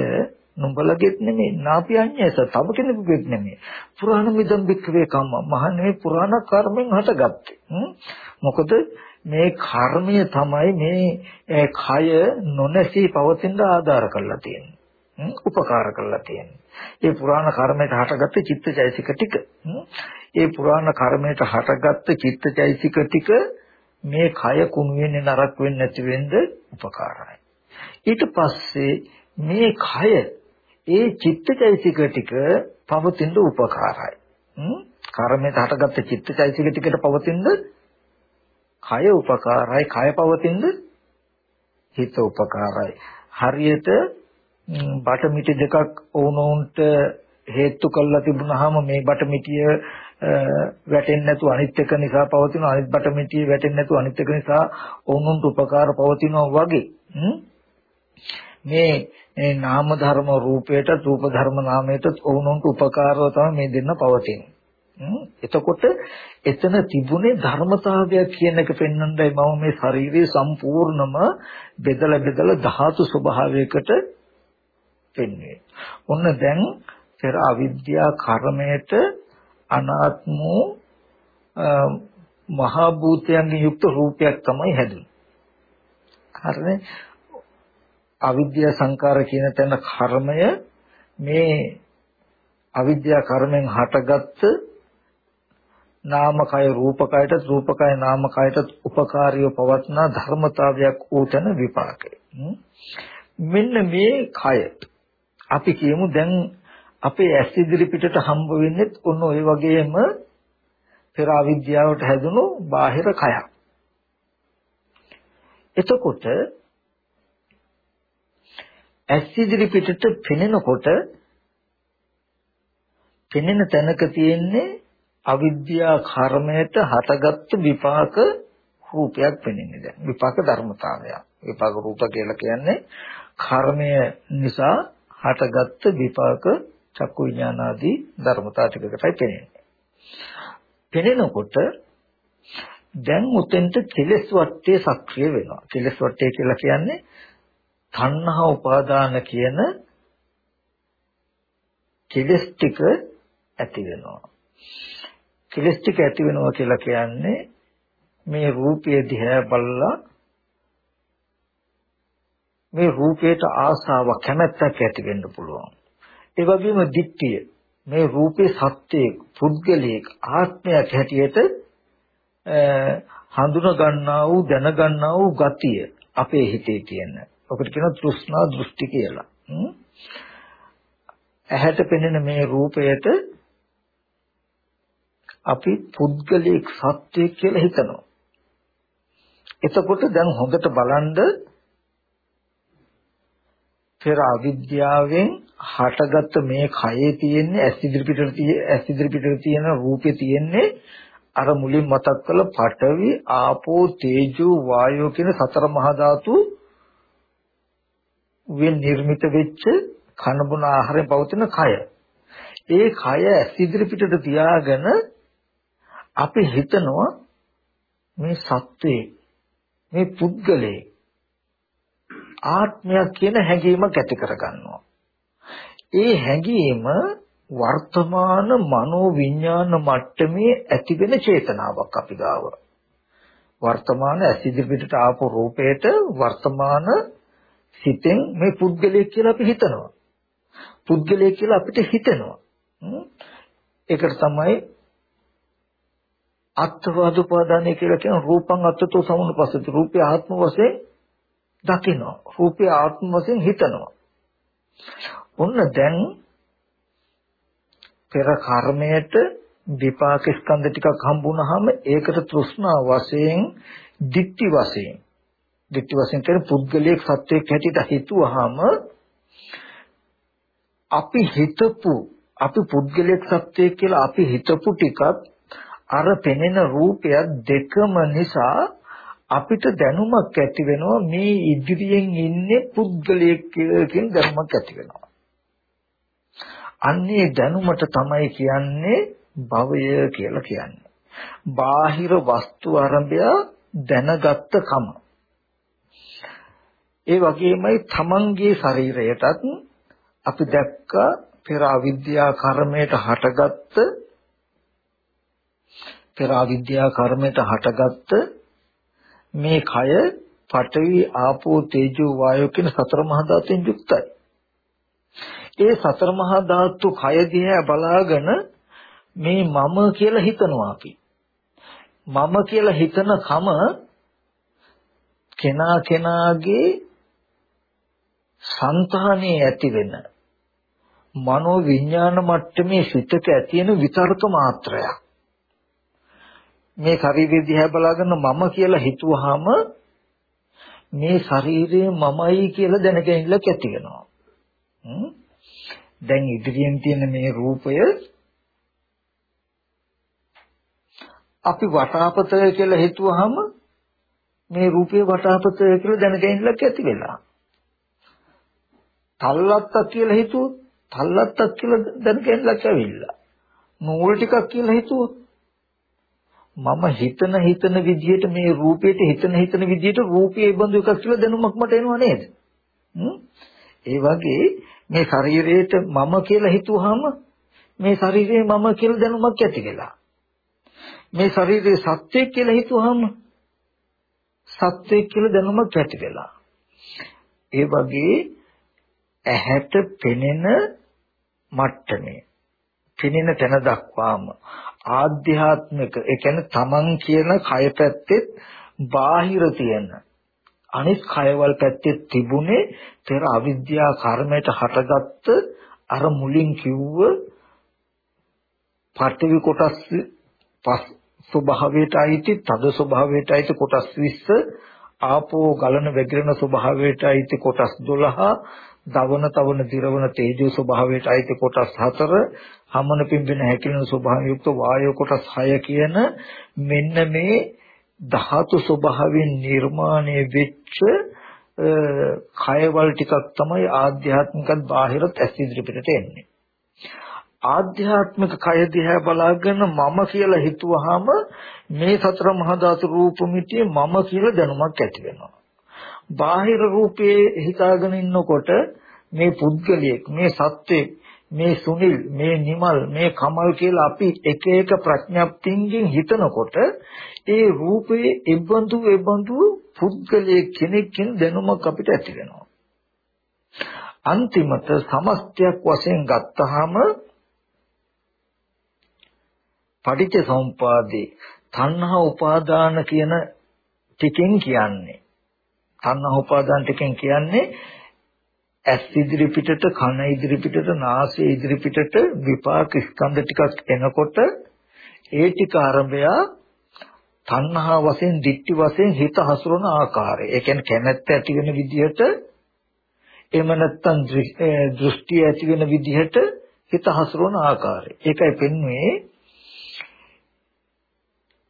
Speaker 1: නුඹලගෙත් නෙමෙයි නාපි අඤ්ඤේස තව කෙනෙකුගෙත් නෙමෙයි. පුරාණ මිදම් වික්කවේ කම්මං. මහණෙනි පුරාණ කර්මෙන් හටගත්තේ. මොකද මේ කර්මය තමයි මේ කය නොනැසී පවතින ආධාර කරලා තියෙන්නේ උපකාර කරලා තියෙන්නේ. ඒ පුරාණ කර්මයට හටගත්ත චිත්තචෛසික ටික. ඒ පුරාණ කර්මයට හටගත්ත චිත්තචෛසික ටික මේ කය කුණු වෙන්නේ නරක වෙන්නේ නැති වෙන්න උපකාරයි. ඊට පස්සේ මේ කය ඒ චිත්තචෛසික ටික පවතින උපකාරයි. කර්මයට හටගත්ත චිත්තචෛසික ටිකට පවතින කය උපකාරයි. කය පවතින හිත උපකාරයි. හරියට බටමිටි දෙකක් වුණොන්ට හේතු කළා තිබුණාම මේ බටමිටිය වැටෙන්නේ නැතුව අනිත් එක නිසා පවතින අනිත් බටමිටිය වැටෙන්නේ නැතුව අනිත් එක නිසා වුණොන්ට උපකාර පවතිනවා වගේ. මේ? නාම ධර්ම රූපයට රූප ධර්ම නාමයට වුණොන්ට උපකාරව තමයි මේ දෙන්න පවතින්නේ. එතකොට එතන තිබුණේ ධර්මතාවය කියන එක පෙන්වන්නයි මම මේ ශරීරයේ සම්පූර්ණම බෙදලා බෙදලා ධාතු ස්වභාවයකට පෙන්වේ. ඔන්න දැන් පෙර අවිද්‍යා කර්මයට අනාත්ම මහා භූතයන්ගෙන් යුක්ත රූපයක් තමයි හැදුනේ. හරිනේ? අවිද්‍යා සංකාර කියන තැන කර්මය මේ අවිද්‍යා කර්මෙන් හටගත්ත නාමකය රූපකයට රූපකය නාමකයට උපකාරීව පවත්නා ධර්මතාවයක් ඌතන විපාකය. මෙන්න මේ කය අපි කියමු දැන් අපේ ඇස් ඉදිරි පිටට හම්බ වෙන්නේ ඔන්න ඔය වගේම පෙර අවිද්‍යාවට හැදුණු බාහිර කයක්. එතකොට ඇස් ඉදිරි පිටට පෙනෙනකොට පෙනෙන තැනක තියෙන්නේ අවිද්‍යා කර්මයට හටගත්තු විපාක රූපයක් පෙනෙන්නේ දැන් විපාක ධර්මතාවයක් විපාක රූප කියලා කියන්නේ කර්මය නිසා හටගත්තු විපාක චක්කු විඥානාදී ධර්මතා ටිකකටයි පෙනෙන්නේ. පෙනෙනකොට දැන් උතෙන්ට කෙලස් වටේ සක්‍රිය වෙනවා. කෙලස් වටේ කියලා කියන්නේ තණ්හා උපාදාන කියන කෙලස් ටික ඇති වෙනවා. කෙලස් ටික ඇති වෙනවා කියලා කියන්නේ මේ රූපය දිහා බලලා මේ රූපයට ආසාව කැමැත්තක් ඇති වෙන්න පුළුවන්. ඒ වගේම දික්තිය මේ රූපේ සත්‍යයේ පුද්ගලයක ආත්මයක් හැටියට හඳුන ගන්නා වූ දැන ගන්නා වූ ගතිය අපේ හිතේ තියෙන. ඔකට කියනවා තෘෂ්ණා දෘෂ්ටි කියලා. ඇහැට පෙනෙන මේ රූපයට අපි පුද්ගලික සත්‍යයක් කියලා හිතනවා. එතකොට දැන් හොඳට බලන්න පෙර අවිද්‍යාවෙන් හටගත්ත මේ කයේ තියෙන්නේ ඇස් ඉදිරි පිටට තියෙන ඇස් ඉදිරි පිටට තියෙන රූපේ තියෙන්නේ අර මුලින් මතක් කළ පඨවි ආපෝ තේජෝ වායෝ කියන සතර මහා ධාතු වෙන් නිර්මිත වෙච්ච කන බොන ආහාරයෙන් පවතින කය. ඒ කය ඇස් ඉදිරි පිටට තියාගෙන අපි හිතනවා මේ සත්වේ මේ පුද්ගලයේ ආත්මයක් කියන හැඟීමක් ඇති කරගන්නවා. ඒ හැඟීම වර්තමාන මනෝ විඥාන මට්ටමේ ඇතිවෙන චේතනාවක් අපි ගාව. වර්තමාන ඇසිදි පිටට ආපු රූපේට වර්තමාන සිතෙන් මේ පුද්ගලයෙක් කියලා අපි හිතනවා. පුද්ගලයෙක් කියලා අපිට හිතෙනවා. ඒකට තමයි අත්වාද උපාදානය කියලා කියන රූපං අත්තතෝ සමුනුපස්සති රූපය ආත්ම වශයෙන් දකිනවා. රූපය ආත්ම වශයෙන් හිතනවා. ඔන්න දැන් පෙර කර්මයට විපාක ස්කන්ධ ටිකක් හම්බුනහම ඒකට තෘෂ්ණා වශයෙන්, ditthi වශයෙන් දිට්ඨි වශයෙන් කියන පුද්ගලයෙක් සත්වයක් හැටියට හිතුවාම අපි හිතපු අපි පුද්ගලයෙක් සත්වයක් කියලා අපි හිතපු ටිකත් අර පෙනෙන රූපයක් දෙකම නිසා අපිට දැනුමක් ඇති වෙනවා මේ ඉදිරියෙන් ඉන්නේ පුද්ගලයෙක් කියන දැනුමක් ඇති වෙනවා. අන්නේ දැනුමට තමයි කියන්නේ භවය කියලා කියන්නේ. බාහිර වස්තු ආරම්භය දැනගත්ත කම. ඒ වගේමයි තමන්ගේ ශරීරයටත් අපි දැක්ක පෙර අවිද්‍යා කර්මයට හටගත්ත පෙර අවිද්‍යා කර්මයට හටගත්ත මේ කය පඨවි ආපෝ තේජෝ වායෝ කියන සතර මහා ධාතුන් යුක්තයි. ඒ සතර මහා ධාතු කය දිහා බලාගෙන මේ මම කියලා හිතනවා අපි. මම කියලා හිතන කම කෙනා කෙනාගේ సంతානේ ඇති වෙන මනෝ විඥාන මට්ටමේ සිතක ඇති වෙන විතර්ක මාත්‍රයක්. මේ ශරීරය දිහා බලාගෙන මම කියලා හිතුවාම මේ ශරීරය මමයි කියලා දැනගැනිල්ල කැටි වෙනවා. දැන් ඉදිරියෙන් තියෙන මේ රූපය අපි වටාපතය කියලා හිතුවාම මේ රූපේ වටාපතය කියලා දැනගැනිල්ල කැටි වෙලා. තල්ලත්තක් කියලා හිතුවොත් තල්ලත්තක් කියලා දැනගැනිල්ලක් ඇවිල්ලා. නූල් ටිකක් කියලා හිතුවොත් මම හිතන හිතන විදිහට මේ රූපේට හිතන හිතන විදිහට රූපයේ බඳු එකක් කියලා දැනුමක් මට එනවා නේද? ඒ වගේ මේ ශරීරයට මම කියලා හිතුවාම මේ ශරීරයේ මම කියලා දැනුමක් ඇති වෙලා. මේ ශරීරයේ සත්‍යයක් කියලා හිතුවාම සත්‍යයක් කියලා දැනුමක් ඇති වෙලා. ඒ වගේ ඇහැට පෙනෙන මට්ටමේ පෙනෙන තැන දක්වාම ආධ්‍යාත්මික ඒ කියන්නේ තමන් කියන කය පැත්තේ බාහිර තියෙන. අනිත් කයවල පැත්තේ තිබුණේ පෙර අවිද්‍යා කර්මයට හටගත්ත අර මුලින් කිව්ව පඨවි කොටස් පස් ස්වභාවයට අයිති තද ස්වභාවයට අයිති කොටස් 20 ආපෝ ගලන වැగిරෙන ස්වභාවයට අයිති කොටස් 12 දවන තවන දිරවන තේජෝ ස්වභාවයට අයිති කොටස් 4 හමන පිම්බෙන හැකිලෙන ස්වභාවය යුක්ත වායෝ කොටස් 6 කියන මෙන්න මේ ධාතු ස්වභාවයෙන් නිර්මාණය වෙච්ච කයවල ටිකක් තමයි ආධ්‍යාත්මිකත් බාහිරත් ඇස් ඉදිරිපිටට එන්නේ. ආධ්‍යාත්මික කය දිහා බලාගෙන මම කියලා හිතුවාම මේ සතර මහා ධාතු රූපമിതിය මම කියලා දැනුමක් ඇති වෙනවා. බාහිර රූපේ හිතාගෙන ඉන්නකොට මේ පුද්ගලයෙක් මේ සත්වෙක් මේ සුනිල් මේ නිමල් මේ කමල් කියලා අපි එක එක ප්‍රඥප්තියෙන් හිතනකොට ඒ රූපයේ එබඳු එබඳු පුද්ගලයෙක් කෙනෙක්ගෙන් දැනුමක් අපිට ඇති වෙනවා. අන්තිමට සමස්තයක් වශයෙන් ගත්තාම පටිච්ච සමුපාදේ තණ්හා උපාදාන කියන ටිකෙන් කියන්නේ. තණ්හා උපාදාන ටිකෙන් කියන්නේ ඇස් ඉදිරි පිටට කන ඉදිරි පිටට නාසය ඉදිරි පිටට විපාක ස්කන්ධ ටිකක් එනකොට ඒ ටික ආරම්භය තණ්හා වශයෙන් දික්ටි වශයෙන් හිත හසුරන ආකාරය. ඒ කියන්නේ කැමැත්ත ඇති වෙන විදිහට එහෙම නැත්නම් දෘෂ්ටි ඇති වෙන විදිහට හිත හසුරන ආකාරය. ඒකයි පෙන්වන්නේ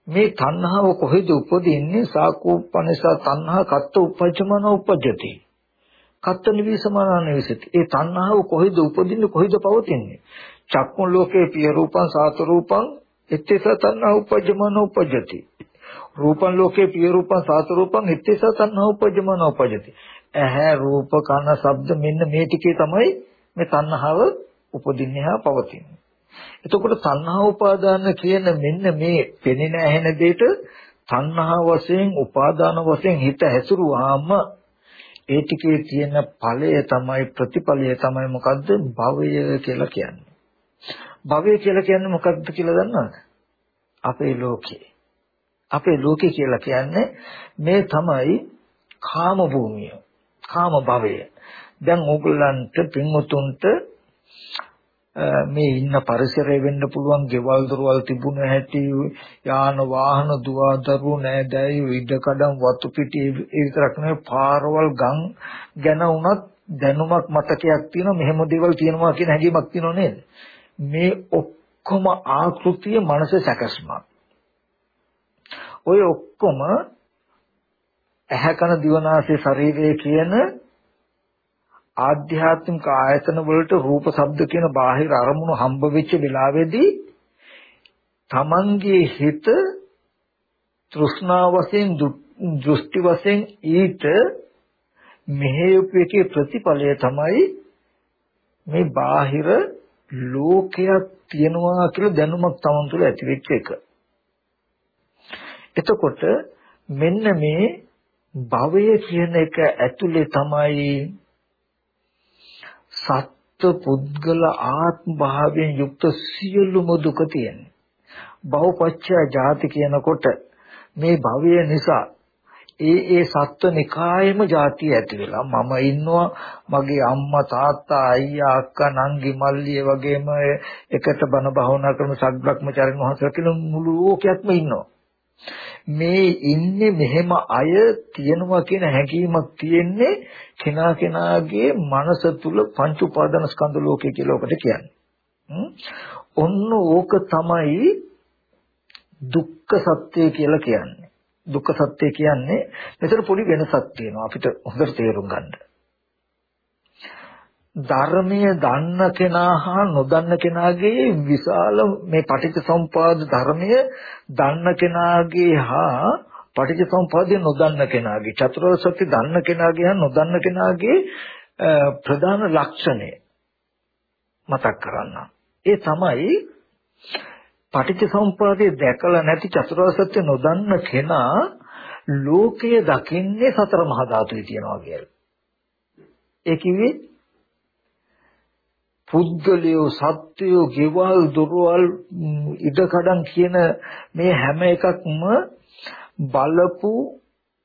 Speaker 1: මේ තණ්හාව කොහෙද උපදින්නේ? සාකෝපනසා තණ්හා කත්ත උපජ්ජමන උපජ්ජති. කත්ත නිවිසමාන නිවිසති. ඒ තණ්හාව කොහෙද උපදින්නේ? කොහෙද පවතින්නේ? චක්කුන් ලෝකේ පිය රූපං සාත රූපං එත්තේස තණ්හා උපජ්ජමන උපජ්ජති. රූපං ලෝකේ පිය රූපං සාත රූපං එත්තේස තණ්හා උපජ්ජමන උපජ්ජති. ඇහැ රූප කන ශබ්ද මෙන්න මේ ටිකේ තමයි මේ තණ්හාව උපදින්නේ හා පවතින්නේ. එතකොට තණ්හා උපාදාන කියන මෙන්න මේ පෙනෙන ඇහෙන දෙයට තණ්හා වශයෙන් උපාදාන වශයෙන් හිත හැසිරුවාම ඒ ටිකේ තියෙන ඵලය තමයි ප්‍රතිඵලය තමයි මොකද්ද භවය කියලා කියන්නේ. භවය කියලා කියන්නේ මොකක්ද කියලා දන්නවද? අපේ ලෝකේ. අපේ ලෝකේ කියලා කියන්නේ මේ තමයි කාම භූමිය. කාම භවය. දැන් ඕගොල්ලන්ට පින්වතුන්ට මේ ඉන්න පරිසරය වෙන්න පුළුවන් ගෙවල් දොරවල් තිබුණ හැටි යාන වාහන දුවදරු නෑදෑයෝ ඉඩකඩම් වතු පිටි ඒ විතරක් නෙවෙයි පාරවල් ගම් ගැන උනත් දැනුමක් මතකයක් තියෙනවා මෙහෙම දේවල් තියෙනවා කියන හැඟීමක් තියෙනව නේද? මේ ඔක්කොම ආකෘතිය මනස සැකස්මක්. ඔය ඔක්කොම ඇහැ කන දිවනාසය ශරීරය කියන ආධ්‍යාත්මික ආයතන වලට රූප ශබ්ද කියන බාහිර අරමුණු හම්බ වෙච්ච වෙලාවේදී තමන්ගේ හිත තෘෂ්ණා වශයෙන් දෘෂ්ටි වශයෙන් ඊට මෙහෙයුප එකේ ප්‍රතිඵලය තමයි මේ බාහිර ලෝකයක් තියෙනවා කියලා දැනුමක් තමන් තුළ ඇති වෙච්ච එක. එතකොට මෙන්න මේ භවය කියන එක ඇතුලේ තමයි සත්ත්ව පුද්ගල ආත්ම භාවයෙන් යුක්ත සියලුම දුක තියෙන්නේ. බහුපච්චය ජාති කියනකොට මේ භවය නිසා ඒ ඒ සත්ව නිකායෙම ಜಾති ඇති වෙලා මම ඉන්නවා මගේ අම්මා තාත්තා අයියා අක්කා නංගි මල්ලිය වගේම එකට බණ භාවනා කරන සත්‍බ්‍රහ්මචාරින් වහන්සේලා කියන මුළු ලෝකයක්ම ඉන්නවා මේ ඉන්නේ මෙහෙම අය තියනවා කියන හැඟීමක් තියෙන්නේ කෙනා කෙනාගේ මනස තුල පංච උපාදාන ස්කන්ධ ලෝකය කියලා ඔකට කියන්නේ. ඔන්න ඕක තමයි දුක්ඛ සත්‍ය කියලා කියන්නේ. දුක්ඛ සත්‍ය කියන්නේ මෙතන පොඩි වෙනසක් තියෙනවා අපිට හොඳට තේරුම් ගන්න. ධර්මය දන්න කෙනා හා නොදන්න කෙනාගේ විශාල මේ පටිච්චසමුපාද ධර්මය දන්න කෙනාගේ හා පටිච්චසමුපාදය නොදන්න කෙනාගේ චතුරාර්ය සත්‍ය දන්න කෙනාගේ හා නොදන්න කෙනාගේ ප්‍රධාන ලක්ෂණය මතක් කරන්න. ඒ තමයි පටිච්චසමුපාදය දැකලා නැති චතුරාර්ය සත්‍ය නොදන්න කෙනා ලෝකය දකින්නේ සතර මහා ධාතුවේ තියනවා කියලා. ඒ කිව්වේ පුද්ගලයෝ සත්වයෝ ගෙවල් දොරවල් ඉඩකඩම් කියන මේ හැම එකක්ම බලපු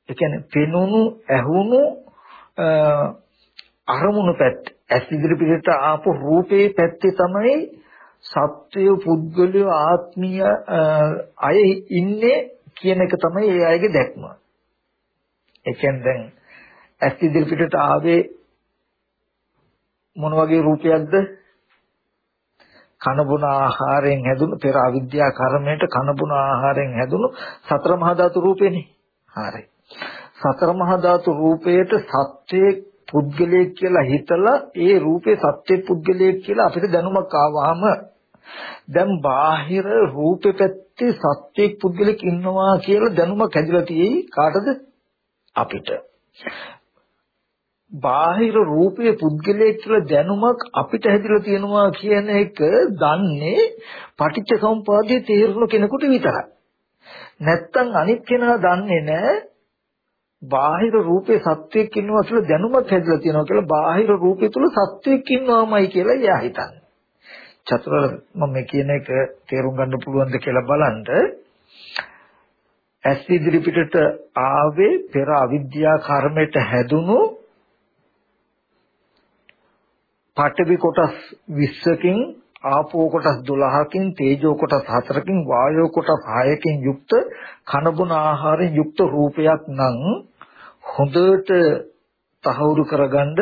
Speaker 1: ඒ කියන්නේ පෙනුණු ඇහුණු අරමුණු පැත්ත ඇස් ඉදිරි පිටට ආපු රූපේ පැත්තේ තමයි සත්වය පුද්ගලයෝ ආත්මීය අය ඉන්නේ කියන එක තමයි ඒ අයගේ දැක්ම. ඒ කියන්නේ දැන් ඇස් ඉදිරි පිටට ආවේ මොන වගේ රූපයක්ද? කන බොන ආහාරයෙන් හැදුණු පෙර අවිද්‍යා කර්මයට කන බොන ආහාරයෙන් හැදුණු සතර මහා ධාතු රූපේනේ. හරි. සතර මහා ධාතු රූපයට සත්‍යයේ පුද්ගලයෙක් කියලා හිතලා ඒ රූපේ සත්‍ය පුද්ගලයෙක් කියලා අපිට දැනුමක් ආවහම දැන් බාහිර රූපේ පැත්තේ සත්‍යයක් පුද්ගලෙක් ඉන්නවා කියලා දැනුමක් හැදිලා තියෙයි කාටද අපිට බාහිර රූපයේ පුද්ගලයෙක් කියලා දැනුමක් අපිට හැදිලා තියෙනවා කියන එක දන්නේ පටිච්ච සමුපාදයේ තේරුණු කෙනෙකුට විතරයි. නැත්තම් අනිත් කෙනා දන්නේ නැහැ බාහිර රූපේ සත්‍යයක් ඉන්නවා කියලා දැනුමක් හැදිලා තියෙනවා කියලා බාහිර රූපය තුල සත්‍යයක් ඉන්නවාමයි කියලා එයා හිතන්නේ. චතුරාර්ය මම මේ කියන එක තේරුම් ගන්න පුළුවන්ද කියලා බලන්න. ඇස් ඉදිරි පිටට ආවේ පෙර අවිද්‍යා කර්මයට හැදුණු පඨවි කොටස් 20කින් ආපෝ කොටස් 12කින් තේජෝ කොටස් 4කින් වායෝ කොටස් 6කින් යුක්ත කනබුන ආහාරයෙන් යුක්ත රූපයක් නම් හොඳට තහවුරු කරගන්න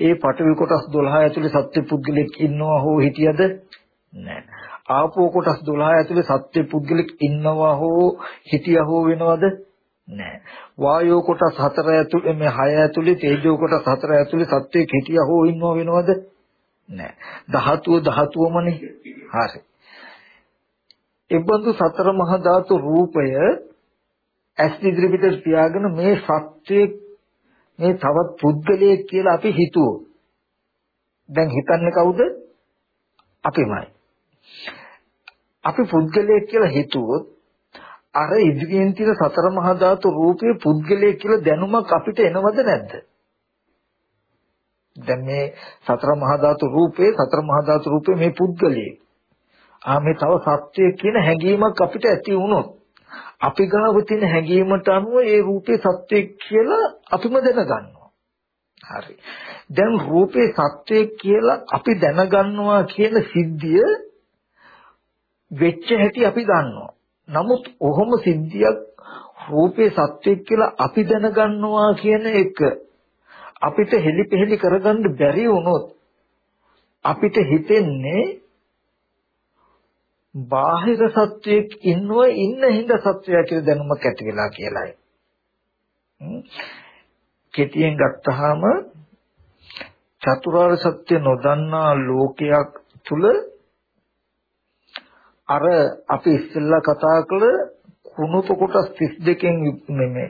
Speaker 1: ඒ පඨවි කොටස් 12 ඇතුලේ සත්‍ය පුද්ගලෙක් ඉන්නවා හෝ හිටියද? නැහැ ආපෝ කොටස් 12 ඇතුලේ සත්‍ය පුද්ගලෙක් ඉන්නවා හෝ හිටියා හෝ වෙනවද? නැහැ. වායෝ කොටස් හතර ඇතුලේ මේ හය ඇතුලේ තේජෝ කොටස් හතර ඇතුලේ සත්‍යයක් හිටියා හෝ ඉන්නව වෙනවද? නැහැ. ධාතුව ධාතුවමනේ. හරි. එබඳු සතර මහා ධාතු රූපය ඇස් ඉදිරි පිටට තියාගෙන මේ සත්‍යයේ මේ තවත් පුද්ගලයෙක් කියලා අපි හිතුවෝ. දැන් හිතන්නේ කවුද? අපිමයි. අපි පුද්ගලයෙක් කියලා හිතුවොත් අර ඉදිරියෙන් තියෙන සතර මහා ධාතු රූපේ පුද්ගලයෙක් කියලා දැනුමක් අපිට එනවද නැද්ද? දැන් මේ සතර මහා ධාතු රූපේ සතර මහා ධාතු රූපේ මේ පුද්ගලයෙක්. ආ මේ තව සත්‍යය කියන හැඟීමක් අපිට ඇති වුණොත් අපි ගාව තියෙන හැඟීමට අනුව ඒ රූපේ සත්‍යය කියලා අපිම දැනගන්නවා. හරි. දැන් රූපේ සත්‍යය කියලා අපි දැනගන්නවා කියන සිද්ධිය වෙච්ච හැටි අපි දන්නවා. නමුත් ඔහොම සිද්ධියක් රූපේ සත්‍යය කියලා අපි දැනගන්නවා කියන එක අපිට හෙලිපෙහෙලි කරගන්න බැරි වුණොත් අපිට හිතෙන්නේ බාහිර සත්‍යයක් ඉන්නව ඉන්න හිඳ සත්‍යය කියලා දැනුමක් ඇති වෙලා කියලායි. කෙටියෙන් ගත්තාම චතුරාර්ය සත්‍ය නොදන්නා ලෝකයක් තුල අර අපි ඉස්සෙල්ලා කතා කළ කුණුප කොටස් 32කින් නෙමෙයි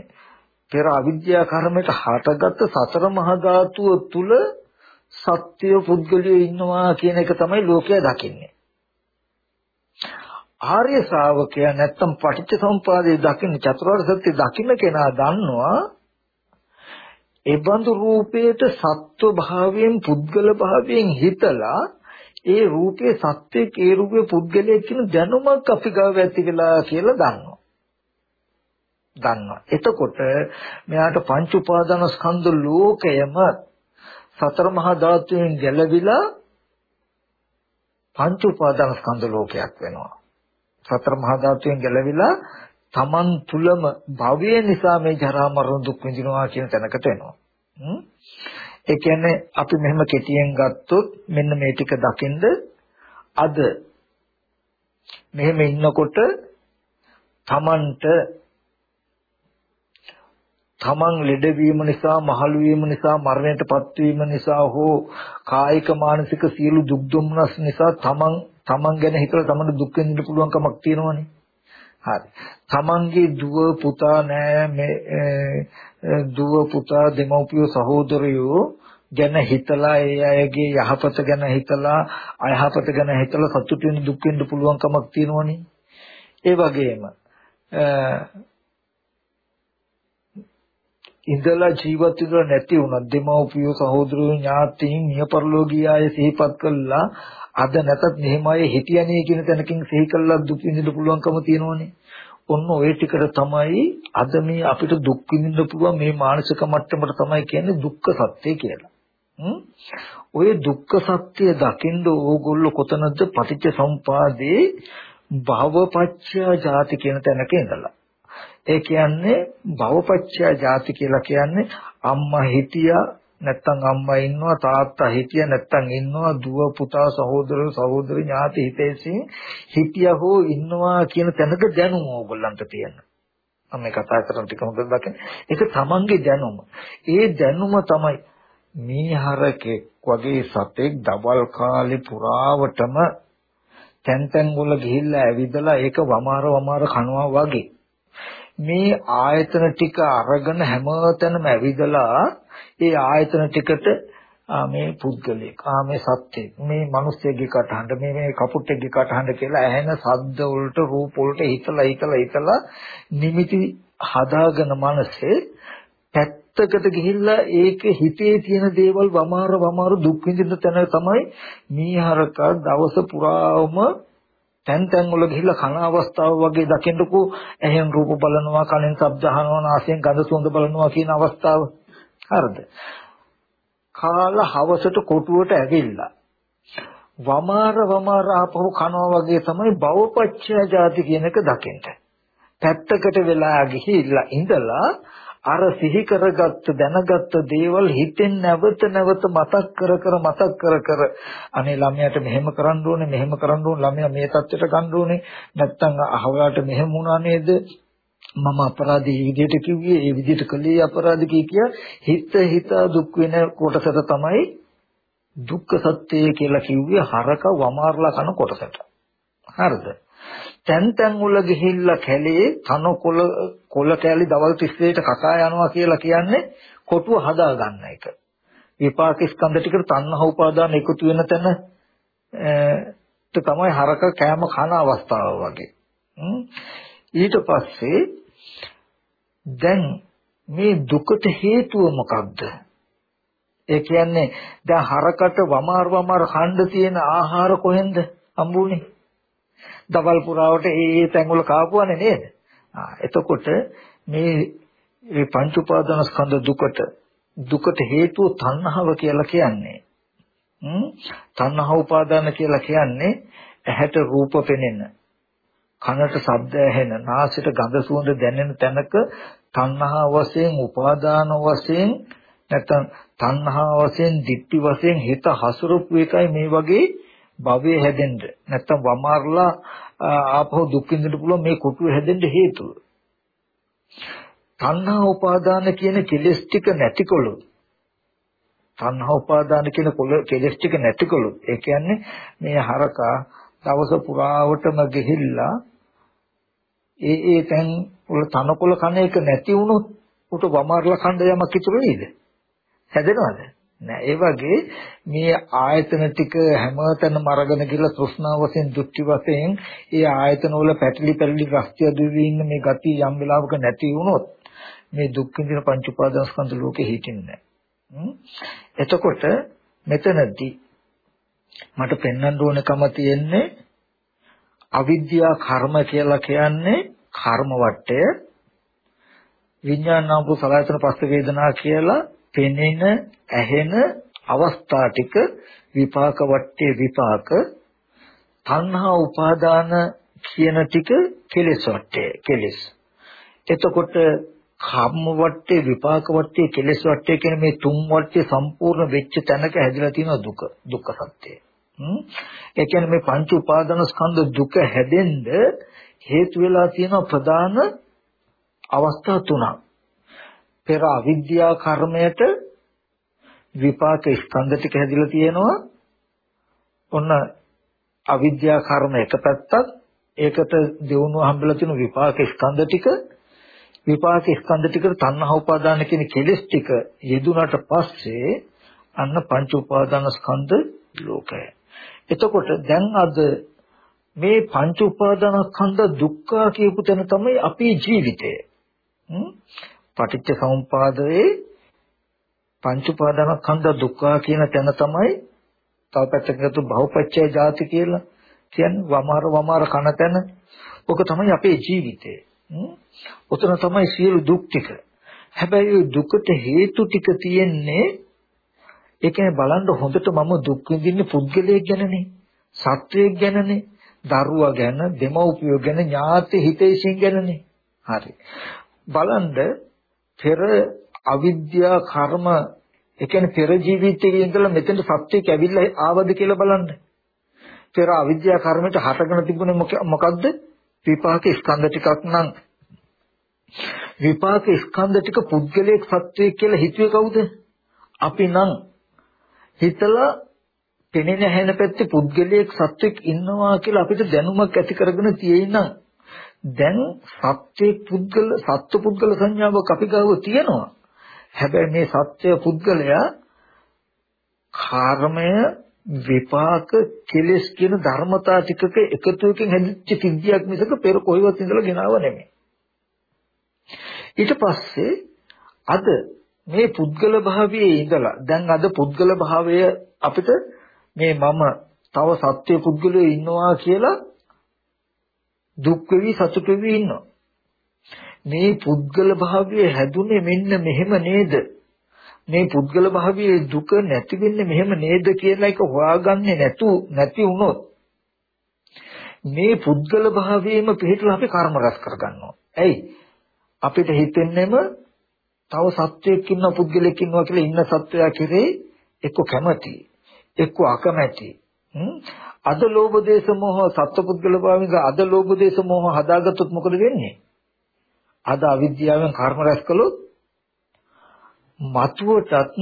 Speaker 1: පෙර අවිද්‍යා කර්මයට හටගත් සතර මහා ධාතුව තුල සත්‍ය පුද්ගලිය ඉන්නවා කියන එක තමයි ලෝකයා දකින්නේ. ආර්ය ශ්‍රාවකයා නැත්තම් පටිච්ච සමුපාදයේ දකින්න චතුරාර්ය සත්‍ය දකින්න කෙනා දන්නවා ඒ බඳු රූපයට සත්ව භාවයෙන් පුද්ගල භාවයෙන් හිතලා ඒ රූපේ සත්‍යයේ ඒ රූපේ පුද්ගලයේ කියන දැනුමක් අපි ගාව ඇති වෙලා කියලා දන්නවා. දන්නවා. එතකොට මෙයාට පංච උපාදාන ස්කන්ධ ලෝකයම සතර මහා ධාතුවෙන් ගැලවිලා පංච උපාදාන ස්කන්ධ ලෝකයක් වෙනවා. සතර මහා ධාතුවෙන් ගැලවිලා තමන් තුලම භවය නිසා මේ ජරා මරණ දුක් විඳිනවා කියන තැනකට එනවා. ඒ කියන්නේ අපි මෙහෙම කෙටියෙන් ගත්තොත් මෙන්න මේ ටික දකින්ද අද මෙහෙම ඉන්නකොට තමන්ට තමන් ලෙඩවීම නිසා මහලු වීම නිසා මරණයටපත් වීම නිසා හෝ කායික මානසික සියලු දුක් දුම්නස් නිසා තමන් තමන් ගැන හිතලා තමන්ට දුක් විඳින්න පුළුවන් කමක් තියෙනවනේ. හරි. තමන්ගේ දුව පුතා නෑ මේ දුව පුතා දෙමව්පියෝ සහෝදරයෝ ගැන හිතලා ඒ අයගේ යහපත ගැන හිතලා අයහපත ගැන හිතලා සතුටු වෙන දුක් වෙන්න පුළුවන් කමක් තියෙනවනේ. ඒ වගේම ඉඳලා ජීවත් වෙලා නැති වුණා දෙමව්පියෝ සහෝදරයෝ ඥාතීන් මිය පරලෝකීය අය සිහිපත් කළා අද නැතත් මෙහෙමයි හිටියනේ කියන තැනකින් සිහි කළා දුක් විඳින්න පුළුවන්කම තියෙනවනේ ඔන්න ওই ටිකට තමයි අද මේ අපිට දුක් විඳින්න පුළුවන් මේ මානසික මට්ටමට තමයි කියන්නේ දුක්ඛ සත්‍ය කියලා. ඔය දුක්ඛ සත්‍ය දකින්න ඕගොල්ලෝ කොතනද පටිච්ච සම්පාදේ භවපච්චය ජාති කියන තැනක ඉඳලා. ඒ කියන්නේ භවපච්චය ජාති කියලා කියන්නේ අම්මා හිටියා නැත්තම් අම්මා ඉන්නවා තාත්තා හිටියා නැත්තම් ඉන්නවා දුව පුතා සහෝදර සහෝදරි ඥාති හිතේසින් හිටියා හෝ ඉන්නවා කියන තැනක දැනුම ඕගොල්ලන්ට තියෙනවා. මම මේ කතා කරන ටික හොඳට දකින්න. ඒක තමන්ගේ දැනුම. ඒ දැනුම තමයි මීහරකෙක් වගේ සතෙක් දවල් කාලේ පුරාවටම තැන් තැන් වල ගිහිල්ලා ඇවිදලා ඒක වමාර වමාර කනවා වගේ මේ ආයතන ටික අරගෙන හැමතැනම ඇවිදලා ඒ ආයතන ටිකට මේ පුද්ගලයෙක් ආ මේ සත්‍යයක් මේ මිනිස්සෙක්ගේ කටහඬ මේ මේ කපුටෙක්ගේ කටහඬ කියලා ඇහෙන ශබ්ද වලට රූප වලට හිතලා හිතලා හිතලා නිමිති හදාගෙන මනසේ පැත්තකට ගිහිල්ලා ඒකේ හිතේ තියෙන දේවල් වමාර වමාර දුක් විඳින තැන තමයි මීහරක දවස පුරාම තැන් තැන් වල ගිහිල්ලා කන අවස්ථාව වගේ දකින්නකෝ. ඇහෙන් රූප බලනවා කනෙන් ශබ්ද අහනවා නාසයෙන් ගඳ සුවඳ බලනවා කියන අවස්ථාව. හරිද? කාලා හවසට කොටුවට ඇවිල්ලා වමාර වමාර ආපහු කනවා වගේ තමයි භවපච්චය ಜಾති කියන එක දකින්න පැත්තකට වෙලා ගිහිල්ලා ඉඳලා අර සිහි කරගත්ත දැනගත්ත දේවල් හිතෙන් නැවත නැවත මතක් කර කර මතක් කර කර අනේ ළමයාට මෙහෙම කරන්න ඕනේ මෙහෙම කරන්න ඕනේ ළමයා මේ තත්ත්වයට ගන්න ඕනේ. නැත්තම් අහවලාට මෙහෙම වුණා නේද? මම අපරාධී විදිහට කිව්වේ ඒ විදිහට කළේ අපරාධ කිය කිය හිත හිත දුක් වෙන කොටසට තමයි දුක්ඛ සත්‍යය කියලා කිව්වේ හරක වමාරලා කන කොටසට හරිද තැන් තැන් වල ගිහිල්ලා කැලේ තනකොළ කොළ කැලි දවල් 30ට කකා යනවා කියලා කියන්නේ කොටුව හදා ගන්න එක. විපාක ස්කන්ධ ටිකට තණ්හා උපාදාන එකතු වෙන තැන තමයි හරක කෑම කන අවස්ථාව වගේ. ඊට පස්සේ දැන් මේ දුකට හේතුව මොකක්ද? ඒ කියන්නේ දැන් හරකට වමාර වමාර ඛණ්ඩ තියෙන ආහාර කොහෙන්ද හම්බුනේ? දවල් පුරාවට ඒ ඒ තැන්වල කාපුවානේ නේද? ආ එතකොට මේ මේ පංච උපාදාන ස්කන්ධ දුකට දුකට හේතුව තණ්හාව කියලා කියන්නේ. තණ්හා උපාදාන කියලා කියන්නේ ඇහැට රූප පෙනෙන, කනට ශබ්ද ඇහෙන, නාසයට ගඳ සුවඳ දැනෙන තැනක තණ්හා වශයෙන්, උපාදාන වශයෙන් නැත්නම් තණ්හා වශයෙන්, ditthi වශයෙන් හිත හසුරුපු එකයි මේ වගේ භවයේ හැදෙන්න. නැත්නම් වමාරලා ආපහු දුක් විඳින්න පුළුවන් මේ කුටුව හැදෙන්න හේතුව. තණ්හා උපාදාන කියන කෙලෙස් ටික නැතිකොළොත් තණ්හා උපාදාන කියන කෙලෙස් ටික නැතිකොළොත් ඒ කියන්නේ මේ හරකා දවස පුරාවටම ගිහිල්ලා ඒ ඒ තැන් වල තනකොළ කන එක නැති වුණොත් උට වමාරලා කණ්ඩ යමක් ඉතුරු වෙයිද? හැදෙනවද? නෑ. ඒ වගේ මේ ආයතන ටික හැමතැනම අරගෙන ගිහලා තෘෂ්ණාව වශයෙන් දෘෂ්ටි වශයෙන් ඒ ආයතන වල පැටලි පැටලි රස්තිය දුවී ඉන්න මේ ගතිය යම් වෙලාවක නැති වුණොත් මේ දුක් විඳින පංච උපාදානස්කන්ධ ලෝකේ හිටින්නේ එතකොට මෙතනදී මට පෙන්වන්න ඕනකම තියෙන්නේ අවිද්‍යා කර්ම කියලා කියන්නේ කර්ම වටය විඥානාපු සලයතන පස්ස වේදනා කියලා පෙනෙන ඇහෙන අවස්ථා ටික විපාක වටේ විපාක තණ්හා උපාදාන කියන ටික කෙලෙස් වටේ කෙලෙස් එතකොට කම්ම වටේ විපාක වටේ කෙලෙස් වටේ කියන මේ තුන් වටේ සම්පූර්ණ වෙච්ච තැනක හැදිලා තියෙන දුක දුක්ඛ සත්‍යය. ඒ කියන්නේ මේ පංච උපාදාන ස්කන්ධ දුක හැදෙන්න හේතු වෙලා තියෙන ප්‍රධාන අවස්ථා තුනක්. පෙර අවිද්‍යා කර්මයට විපාක ස්කන්ධ ටික හැදිලා තියෙනවා. ඔන්න අවිද්‍යා කර්ම එක පැත්තක් ඒකට දෙවුණුව හම්බෙලා තියෙන විපාක ස්කන්ධ ටික විපාක ස්කන්ධ ටිකට තණ්හා උපාදාන කියන කෙලෙස් ටික යෙදුනට පස්සේ අන්න පංච උපාදාන ස්කන්ධ ලෝකය. එතකොට දැන් අද මේ පංච උපාදාන ස්කන්ධ දුක්ඛ කියපු තැන තමයි අපේ ජීවිතය. පටිච්ච සමුපාදයේ පංච උපාදාන ස්කන්ධ දුක්ඛ කියන තැන තමයි තව පැත්තකට බහුපච්චය ಜಾති කියලා කියන්නේ වමාර වමාර කන තැන. ඔක තමයි අපේ ජීවිතය. උතන තමයි සියලු දුක් ටික. හැබැයි දුකට හේතු ටික තියෙන්නේ ඒ කියන්නේ බලන්න හොඳට මම දුක් විඳින්නේ පුද්ගලයෙක් ගැනනේ. සත්වයෙක් ගැනනේ. දරුවා ගැන, දෙමව්පියෝ ගැන, ඥාති හිතේසින් ගැනනේ. හරි. බලන්න පෙර අවිද්‍යා කර්ම ඒ කියන්නේ පෙර ජීවිතයේ ඉඳලා මෙතෙන්ට සත්‍යයක් ඇවිල්ලා ආවද කියලා බලන්න. පෙර අවිද්‍යා කර්මයට හටගෙන තිබුණේ මොකද්ද? විපාක ස්කන්ධ ටිකක් නම් විපාක ස්කන්ධ ටික පුද්ගලයක් සත්වයක් කියලා හිතුවේ කවුද? අපි නම් හිතලා පෙනෙන හැන පැත්තේ පුද්ගලයෙක් සත්වෙක් ඉන්නවා කියලා අපිට දැනුමක් ඇති කරගෙන තියෙනම් දැන් සත්‍ය පුද්ගල සත්ව පුද්ගල සංඥාවක් අපි ගාව තියෙනවා. හැබැයි මේ සත්‍ය පුද්ගලයා කර්මය විපාක කෙලස් කියන ධර්මතා ටිකක එකතුවකින් හැදිච්ච සිද්ධියක් මිසක පෙර කොහෙවත් ඉඳලා ගෙනාව නෙමෙයි. ඊට පස්සේ අද මේ පුද්ගල භාවයේ ඉඳලා දැන් අද පුද්ගල භාවය අපිට මේ මම තව සත්‍ය පුද්ගලයෝ ඉන්නවා කියලා දුක් වෙවි සතුට වෙවි ඉන්නවා. මේ පුද්ගල භාවයේ හැදුනේ මෙන්න මෙහෙම නේද? මේ පුද්ගල භාවයේ දුක නැති වෙන්නේ මෙහෙම නේද කියලා එක හොයාගන්නේ නැතු නැති වුණොත් මේ පුද්ගල භාවයේම පිළිතුරු අපි කර්ම රැස් කරගන්නවා. ඇයි? අපිට හිතෙන්නෙම තව සත්වයක් ඉන්න පුද්ගලෙක් ඉන්නවා කියලා ඉන්න සත්වයා කෙරේ එක්ක කැමැති එක්ක අකමැති අද ලෝභ දේශ මොහ සත්පුද්ගල භාවික අද ලෝභ දේශ මොහ හදාගත්තොත් මොකද වෙන්නේ අද අවිද්‍යාවෙන් කර්ම රැස් කළොත් මතුවටත්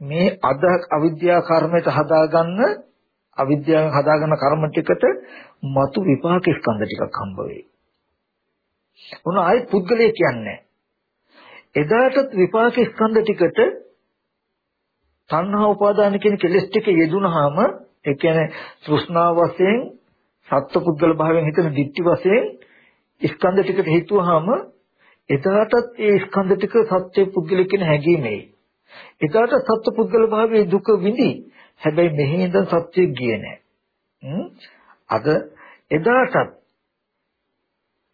Speaker 1: මේ අද අවිද්‍යා කර්මයට හදාගන්න අවිද්‍යාවෙන් හදාගන්න කර්ම ටිකට මතු විපාක ස්කන්ධ ටිකක් හම්බ වෙයි. උන ආයි පුද්ගලයෙක් කියන්නේ. එදාටත් විපාක ස්කන්ධ ටිකට තණ්හා උපාදාන කියන කෙලෙස් ටික යෙදුනහම ඒ කියන්නේ තෘෂ්ණාව වශයෙන් සත්පුද්ගල භාවයෙන් හිතන දික්ටි වශයෙන් ස්කන්ධ ටිකට හේතුවහම එදාටත් ඒ ස්කන්ධ ටික සත්‍ය පුද්ගලික කියන හැඟීමයි. එදාට සත්‍ය පුද්ගල භාවයේ දුක විඳි. හැබැයි මෙහි ඉඳන් සත්‍ය ගියේ නැහැ. අද එදාටත්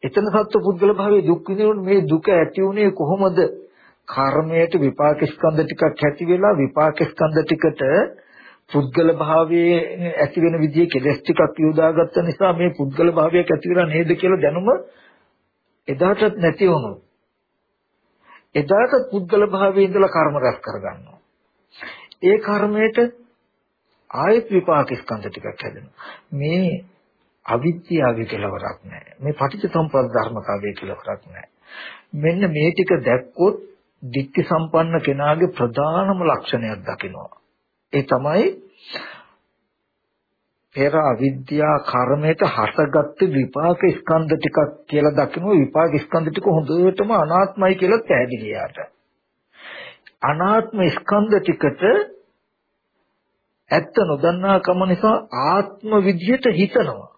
Speaker 1: එතන සත්ව පුද්ගල භාවයේ දුක් විඳිනකොට මේ දුක ඇති උනේ කොහොමද? කර්මයට විපාක ස්කන්ධ ටිකක් ඇති වෙලා විපාක ස්කන්ධ ටිකට පුද්ගල භාවයේ ඇති වෙන විදිහේ කෙලස් ටිකක් යොදාගත්ත නිසා මේ පුද්ගල භාවයක් ඇති වෙලා නේද කියලා දැනුම එදාටත් නැති වුණොත් එදාට පුද්ගල භාවයේ ඉඳලා කර්ම රැස් කරගන්නවා. ඒ කර්මයට ආයත් විපාක ස්කන්ධ ටිකක් හැදෙනවා. මේ අවිද්‍යාවේ කෙලවරක් නැහැ. මේ පටිච්ච සම්පදාය ධර්මතාවයේ කෙලවරක් නැහැ. මෙන්න මේ ටික දැක්කොත් ditthi සම්පන්න කෙනාගේ ප්‍රධානම ලක්ෂණයක් දකිනවා. ඒ තමයි පෙර අවිද්‍යා කර්මයට හටගත්තු විපාක ස්කන්ධ ටිකක් කියලා දකිනවා විපාක ස්කන්ධ ටික හොඳටම අනාත්මයි කියලා පැහැදිලි යාට. අනාත්ම ස්කන්ධ ටිකට ඇත්ත නොදන්නා කම නිසා ආත්ම විදියට හිතනවා.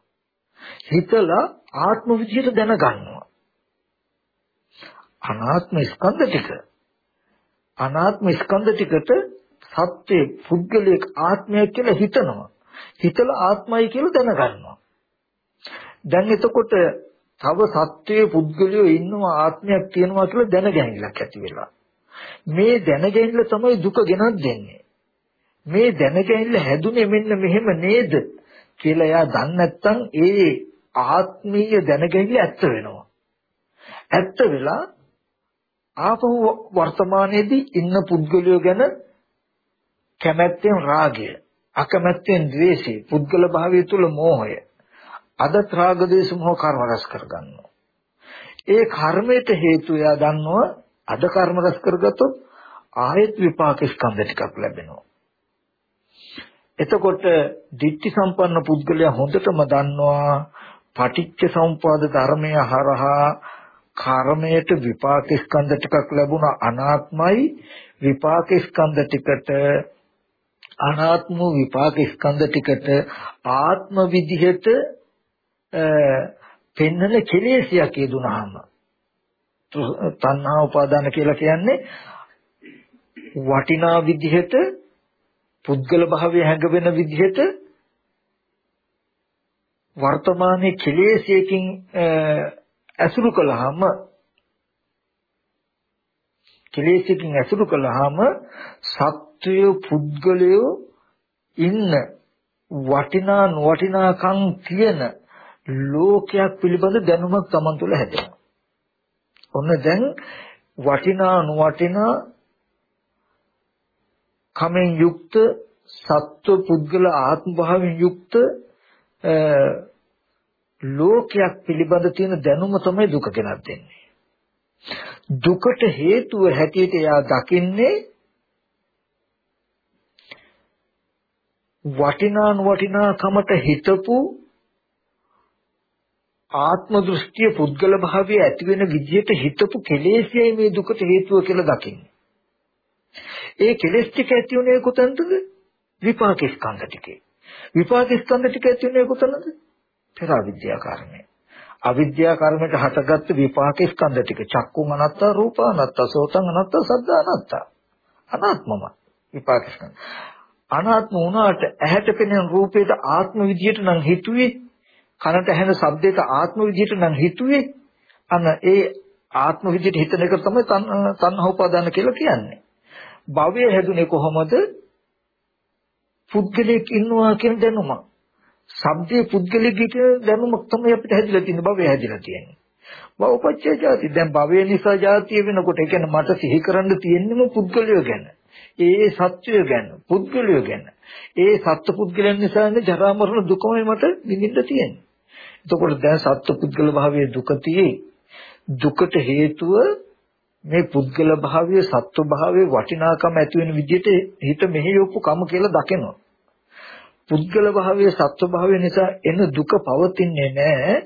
Speaker 1: හිතලා ආත්ම විදියට දැනගන්නවා. අනාත්ම ස්කන්ධ ටික අනාත්ම ස්කන්ධ ටිකට සත්‍යයේ පුද්ගලික ආත්මය කියලා හිතනවා. හිතලා ආත්මයි කියලා දැනගන්නවා. දැන් එතකොට තව සත්‍යයේ පුද්ගලියෝ ඉන්නවා ආත්මයක් තියෙනවා කියලා දැනගැනිල්ලක් ඇති වෙලා. මේ දැනගැනිල්ල තමයි දුක ගෙනත් දෙන්නේ. මේ දැනගැනිල්ල හැදුනේ මෙන්න මෙහෙම නේද කියලා එයා දන්නේ නැත්නම් ඒ ආත්මීය දැනගැනිල්ල ඇත්ත වෙනවා. ඇත්ත වෙලා ආපහු වර්තමානයේදී ඉන්න පුද්ගලයෝ ගැන කැමැත්තෙන් රාගය, අකමැත්තෙන් ද්වේෂය, පුද්ගල භාවය තුල මෝහය. අද රාග දේශ මොහ කර්ම රැස් කරගන්නවා. ඒ කර්මයට හේතු එයා දන්නවා අද කර්ම රැස් කරගත්තොත් ආයත් විපාක ස්කන්ධ ටිකක් ලැබෙනවා. එතකොට ditthi සම්පන්න පුද්ගලයා හොඳටම දන්නවා පටිච්ච සමුපාද ධර්මය හරහා කර්මයට විපාක ස්කන්ධ ටිකක් ලැබුණා අනාත්මයි විපාක ස්කන්ධ ටිකට. අනාත්ම විපාක ස්කන්ධ ටිකට ආත්ම විදිහට පෙන්නන කෙලෙසියක් යෙදුනහම. තණ්හා උපාදාන කියලා කියන්නේ වටිනා විදිහට පුද්ගල භාවය හැඟවෙන විදිහට වර්තමානයේ කෙලෙසයකින් ඇසුරු කළාම කෙලෙසකින් ඇසුරු කළාම සත්වය පුද්ගලයෝ ඉන්න වටිනා නොවටිනාකම් තියෙන ලෝකයක් පිළිබඳ දැනුමක් Taman තුළ හැදෙනවා. ඔන්න දැන් වටිනා නොවටිනා කමෙන් යුක්ත සත්ව පුද්ගල ආත්ම භාවයෙන් යුක්ත ලෝකයක් පිළිබඳ තියෙන දැනුම තමයි දුක ගෙනත් දෙන්නේ. දුකට හේතුව හැටියට එයා දකින්නේ වටිනා නොවටිනා කමට හිතපු ආත්ම දෘෂ්ටිය පුද්ගල භාවය ඇති වෙන විදිහට හිතපු කෙලෙස්යයි මේ දුකට හේතුව කියලා දකින්නේ. ඒ කෙලෙස් ටික ඇති උනේ කොතනද? විපාක ස්කන්ධ ටිකේ. විපාක ස්කන්ධ ටික ඇති උනේ කොතනද? පෙර අවිද්‍යා කර්මය. අවිද්‍යා කර්මයට හටගත්තු විපාක ස්කන්ධ ටික. චක්කුන් අනත්ත රූප අනත්ත සෝතං අනත්ත සද්ද අනත්ත. අනාත්මම විපාක ස්කන්ධ. අනාත්ම වුණාට ඇහැට පෙනෙන රූපේට ආත්ම විදියට නම් හිතුවේ. කනට ඇහෙන ශබ්දයට ආත්ම විදියට නම් හිතුවේ. අන ඒ ආත්ම විදියට හිතන එක තමයි තණ්හා උපාදාන කියලා කියන්නේ. භවය හැදුනේ කොහොමද? පුද්ගලයෙක් ඉන්නවා කියන දැනුම සබ්දයේ පුද්ගලික දැනුමක් තමයි අපිට හැදිලා තියෙන භවය හැදිලා තියෙන්නේ. භවපච්චය ජාති. දැන් භවය නිසා ජාතිය වෙනකොට ඒ කියන්නේ මට සිහි කරන්න තියෙන්නම පුද්ගලයෝ ගැන. ඒ සත්‍යය ගැන, පුද්ගලයෝ ගැන. ඒ සත්ත්ව පුද්ගලයන් නිසා ඉන්නේ ජරා මරණ දුකමයි මට විඳින්න තියෙන්නේ. එතකොට දැන් සත්ත්ව පුද්ගල භාවයේ දුක තියෙයි. දුකට හේතුව මේ පුද්ගල භාවයේ සත්ව භාවයේ වටිනාකම ඇති වෙන විදිහට හිත මෙහි යොප්පු කම කියලා දකිනවා. පුද්ගල භාවයේ සත්ව භාවය නිසා එන දුක පවතින්නේ නැහැ.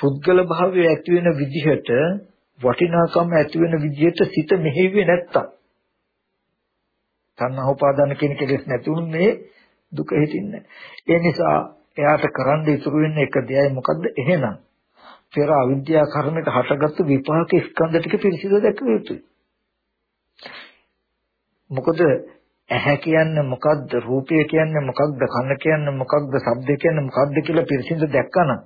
Speaker 1: පුද්ගල භාවය ඇති වෙන විදිහට වටිනාකම ඇති වෙන විදිහට සිත මෙහෙව්වේ නැත්තම් තණ්හා උපාදාන කියන කෙලෙස් නැතුනේ දුක හිතින්නේ. ඒ නිසා එයාට කරන්න ඉතුරු වෙන්නේ එක දෙයයි මොකද්ද? එහෙනම් පෙර අවිද්‍යා කර්මයට හටගත්තු විපාක ස්කන්ධ ටික පිරිසිදු දැක්විය යුතුයි. මොකද ඇහැ කියන්නේ මොකද්ද රූපය කියන්නේ මොකක්ද කන කියන්නේ මොකක්ද ශබ්ද කියන්නේ මොකක්ද කියලා පිරිසිදු දැක්කනම්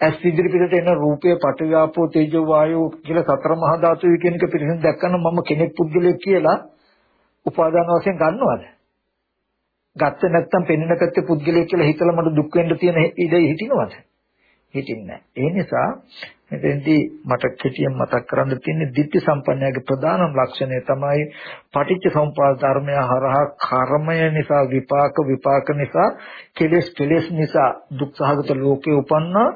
Speaker 1: ඇස් ඉදිරිපිටට එන රූපය පටිඝාපෝ තේජෝ වායෝ කියලා සතර මහා ධාතුයි කියන එක පිළිසින් දැක්කම මම කෙනෙක් පුද්ගලයෙක් කියලා උපාදාන වශයෙන් ගන්නවද? ගත්තේ නැත්නම් පෙනෙන පැත්තේ පුද්ගලයෙක් කියලා හිතලා මට දුක් වෙන්න තියෙන ඉඩ හිටිනවද? හිටින්නේ ඒ නිසා මෙතෙන්දී මට කෙටියෙන් මතක් කරන්න තියෙන්නේ ditthi සම්පන්නයාගේ ප්‍රධානම ලක්ෂණය තමයි පටිච්ච සමුප්පාද ධර්මය හරහා කර්මය නිසා විපාක විපාක නිසා කෙලෙස් කෙලෙස් නිසා දුක් සහගත ලෝකේ උපන්නා.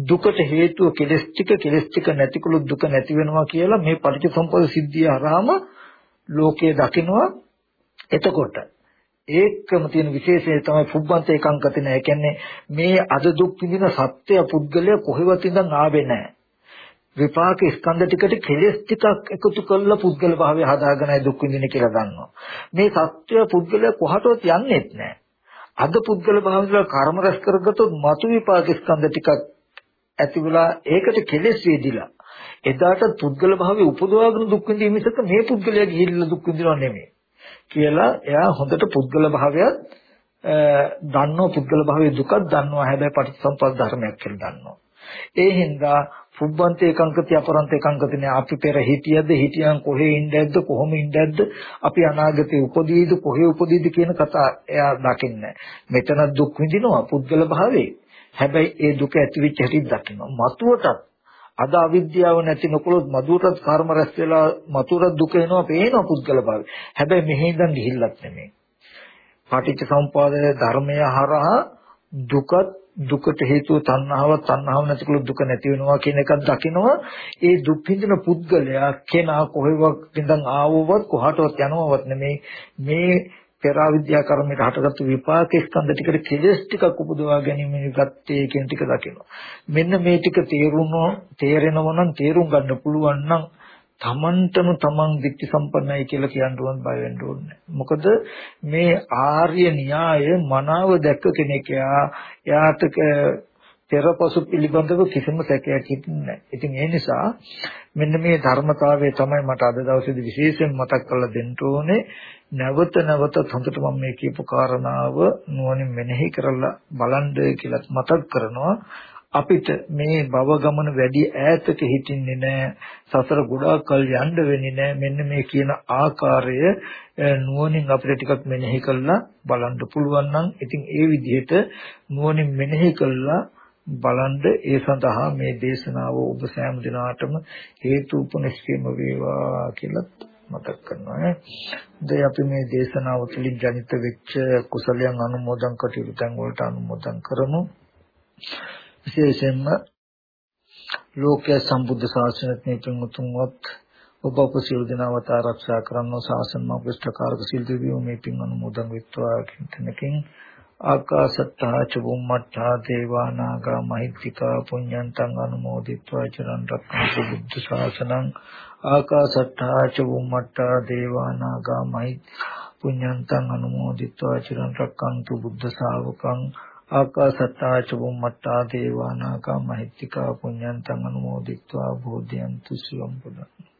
Speaker 1: දුකට හේතුව කෙලෙස් ටික කෙලෙස් ටික නැතිකොළු දුක නැති වෙනවා කියලා මේ පටිච්ච සමුප්පාද සිද්ධිය හරහාම ලෝකයේ දකිනවා. එතකොට ඒකම තියෙන විශේෂය තමයි පුබ්බන්ත ඒකාංකතින. ඒ කියන්නේ මේ අද දුක් විඳින සත්‍ය පුද්ගලයා කොහෙවත් ඉඳන් ආවේ නැහැ. විපාක ස්කන්ධ ටිකට කෙලෙස් ටිකක් එකතු කරලා පුද්ගල භාවය හදාගෙනයි දුක් විඳින්නේ කියලා දන්නවා. මේ සත්‍ය පුද්ගලයා කොහටවත් යන්නේත් නැහැ. අද පුද්ගල භාවය කර්ම රැස් කරගත්තොත් මතු විපාක ස්කන්ධ ටිකක් ඇති වෙලා ඒකට කෙලෙස් වේදිලා එදාට පුද්ගල භාවය උපදවාගෙන දුක් විඳීම මිසක මේ පුද්ගලයා ගිහිල්ලා දුක් විඳිනව නෙමෙයි. කියලා එයා හොඳට පුද්ගල භාවයත් දන්නවා පුද්ගල භාවයේ දුකක් දන්නවා. හැබැයි පටිච්චසමුප්පාද ධර්මයක් කියලා දන්නවා. ඒ හින්දා පුබ්බන්ත ඒකාංකති අපරන්ත ඒකාංකති නේ. අපි පෙර හිටියද හිටියන් කොහේ ඉඳද්ද කොහොම ඉඳද්ද අපි අනාගතේ උපදීද කොහේ උපදීද කියන කතා එයා දකින්නේ මෙතන දුක් විඳිනවා පුද්ගල භාවයේ. හැබැයි ඒ දුක ඇතිවෙච්ච හැටි දකිනවා. මතුවටත් අද අවිද්‍යාව නැති නොකළොත් මధుරට කර්ම රැස් වෙලා මතුරට දුක එනවා පේනවා පුද්ගල භාවය. හැබැයි මෙහි ඉඳන් ගිහිල්ලත් නෙමෙයි. පටිච්ච සමුපාදයේ ධර්මය හරහා දුකත් දුකට හේතුව තණ්හාව තණ්හාව නැතිකළොත් දුක නැති වෙනවා කියන එකක් දකිනවා. ඒ දුක් විඳින පුද්ගලයා කෙනා කොහෙවත් ඉඳන් ආවවත් කොහටවත් යනවවත් නෙමෙයි. මේ පෙර අවිද්‍යා කර්මයට හටගත්තු විපාක ස්කන්ධ ටිකට කෙලස් ටිකක් උපදවා ගැනීම ගත්තේ කියන ටික දකිනවා. මෙන්න මේ ටික තේරුණෝ තේරෙනව නම් තේරුම් ගන්න පුළුවන් නම් තමන්ටම තමන් දික්ටි සම්පන්නයි කියලා කියන්න ඕන බය වෙන්න ඕනේ. මොකද මේ ආර්ය න්‍යාය මනාව දැක්ක කෙනෙක් යාට පෙරපසු පිළිබඳව කිසිම සැකයක් හිටින්නේ නැහැ. ඉතින් ඒ නිසා මෙන්න මේ ධර්මතාවය තමයි මට අද දවසේදී විශේෂයෙන් මතක් කරලා දෙන්න ඕනේ. නැවත නැවත හොඳට මම මේ කියපු කාරණාව නුවණින් මෙනෙහි කරලා බලන්න කියලා මතක් කරනවා. අපිට මේ භව ගමන වැඩි ඈතක හිටින්නේ නැහැ. සසර ගොඩාක් කල් යන්න වෙන්නේ නැහැ. මෙන්න මේ කියන ආකාරය නුවණින් අපිට ටිකක් මෙනෙහි කරලා බලන්න පුළුවන් නම් ඉතින් ඒ විදිහට නුවණින් මෙනෙහි කළා බලන්ද ඒ සඳහා මේ දේශනාව ඔබ සෑම දිනාටම හේතු උපනිශ්‍රේම වේවා කියලා මතක් කරනවා නේ. දැන් අපි මේ දේශනාව තුළින් ජනිත වෙච්ච කුසලයන් අනුමෝදන් කටයුතු තැන් වලට අනුමෝදන් කරමු. විශේෂයෙන්ම ලෝකයේ සම්බුද්ධ ශාසනයේ මේ පින්වතුන්වත් ඔබ අප සියලු දෙනාවත් ආරක්ෂා කරනෝ ශාසන මාර්ගස්ඨකාරක සිල් දෙවියෝ මේ පින් අනුමෝදන් වෙත්වා කියන තැනකින් ආකාශත්තා ච බුම්මත්තා දේවානාගා මහිත්‍තිකා පුඤ්ඤන්තං අනුමෝදිත්වා චරණ රක්ඛන්තු බුද්ධ ශාසනං. ආකාශත්තා ච බුම්මත්තා දේවානාගා මහිත්‍තිකා පුඤ්ඤන්තං අනුමෝදිත්වා චරණ රක්ඛන්තු බුද්ධ ශාවකං. ආකාශත්තා ච බුම්මත්තා දේවානාගා මහිත්‍තිකා පුඤ්ඤන්තං අනුමෝදිත්වා. බෝධියන්තු සිවම් පුදං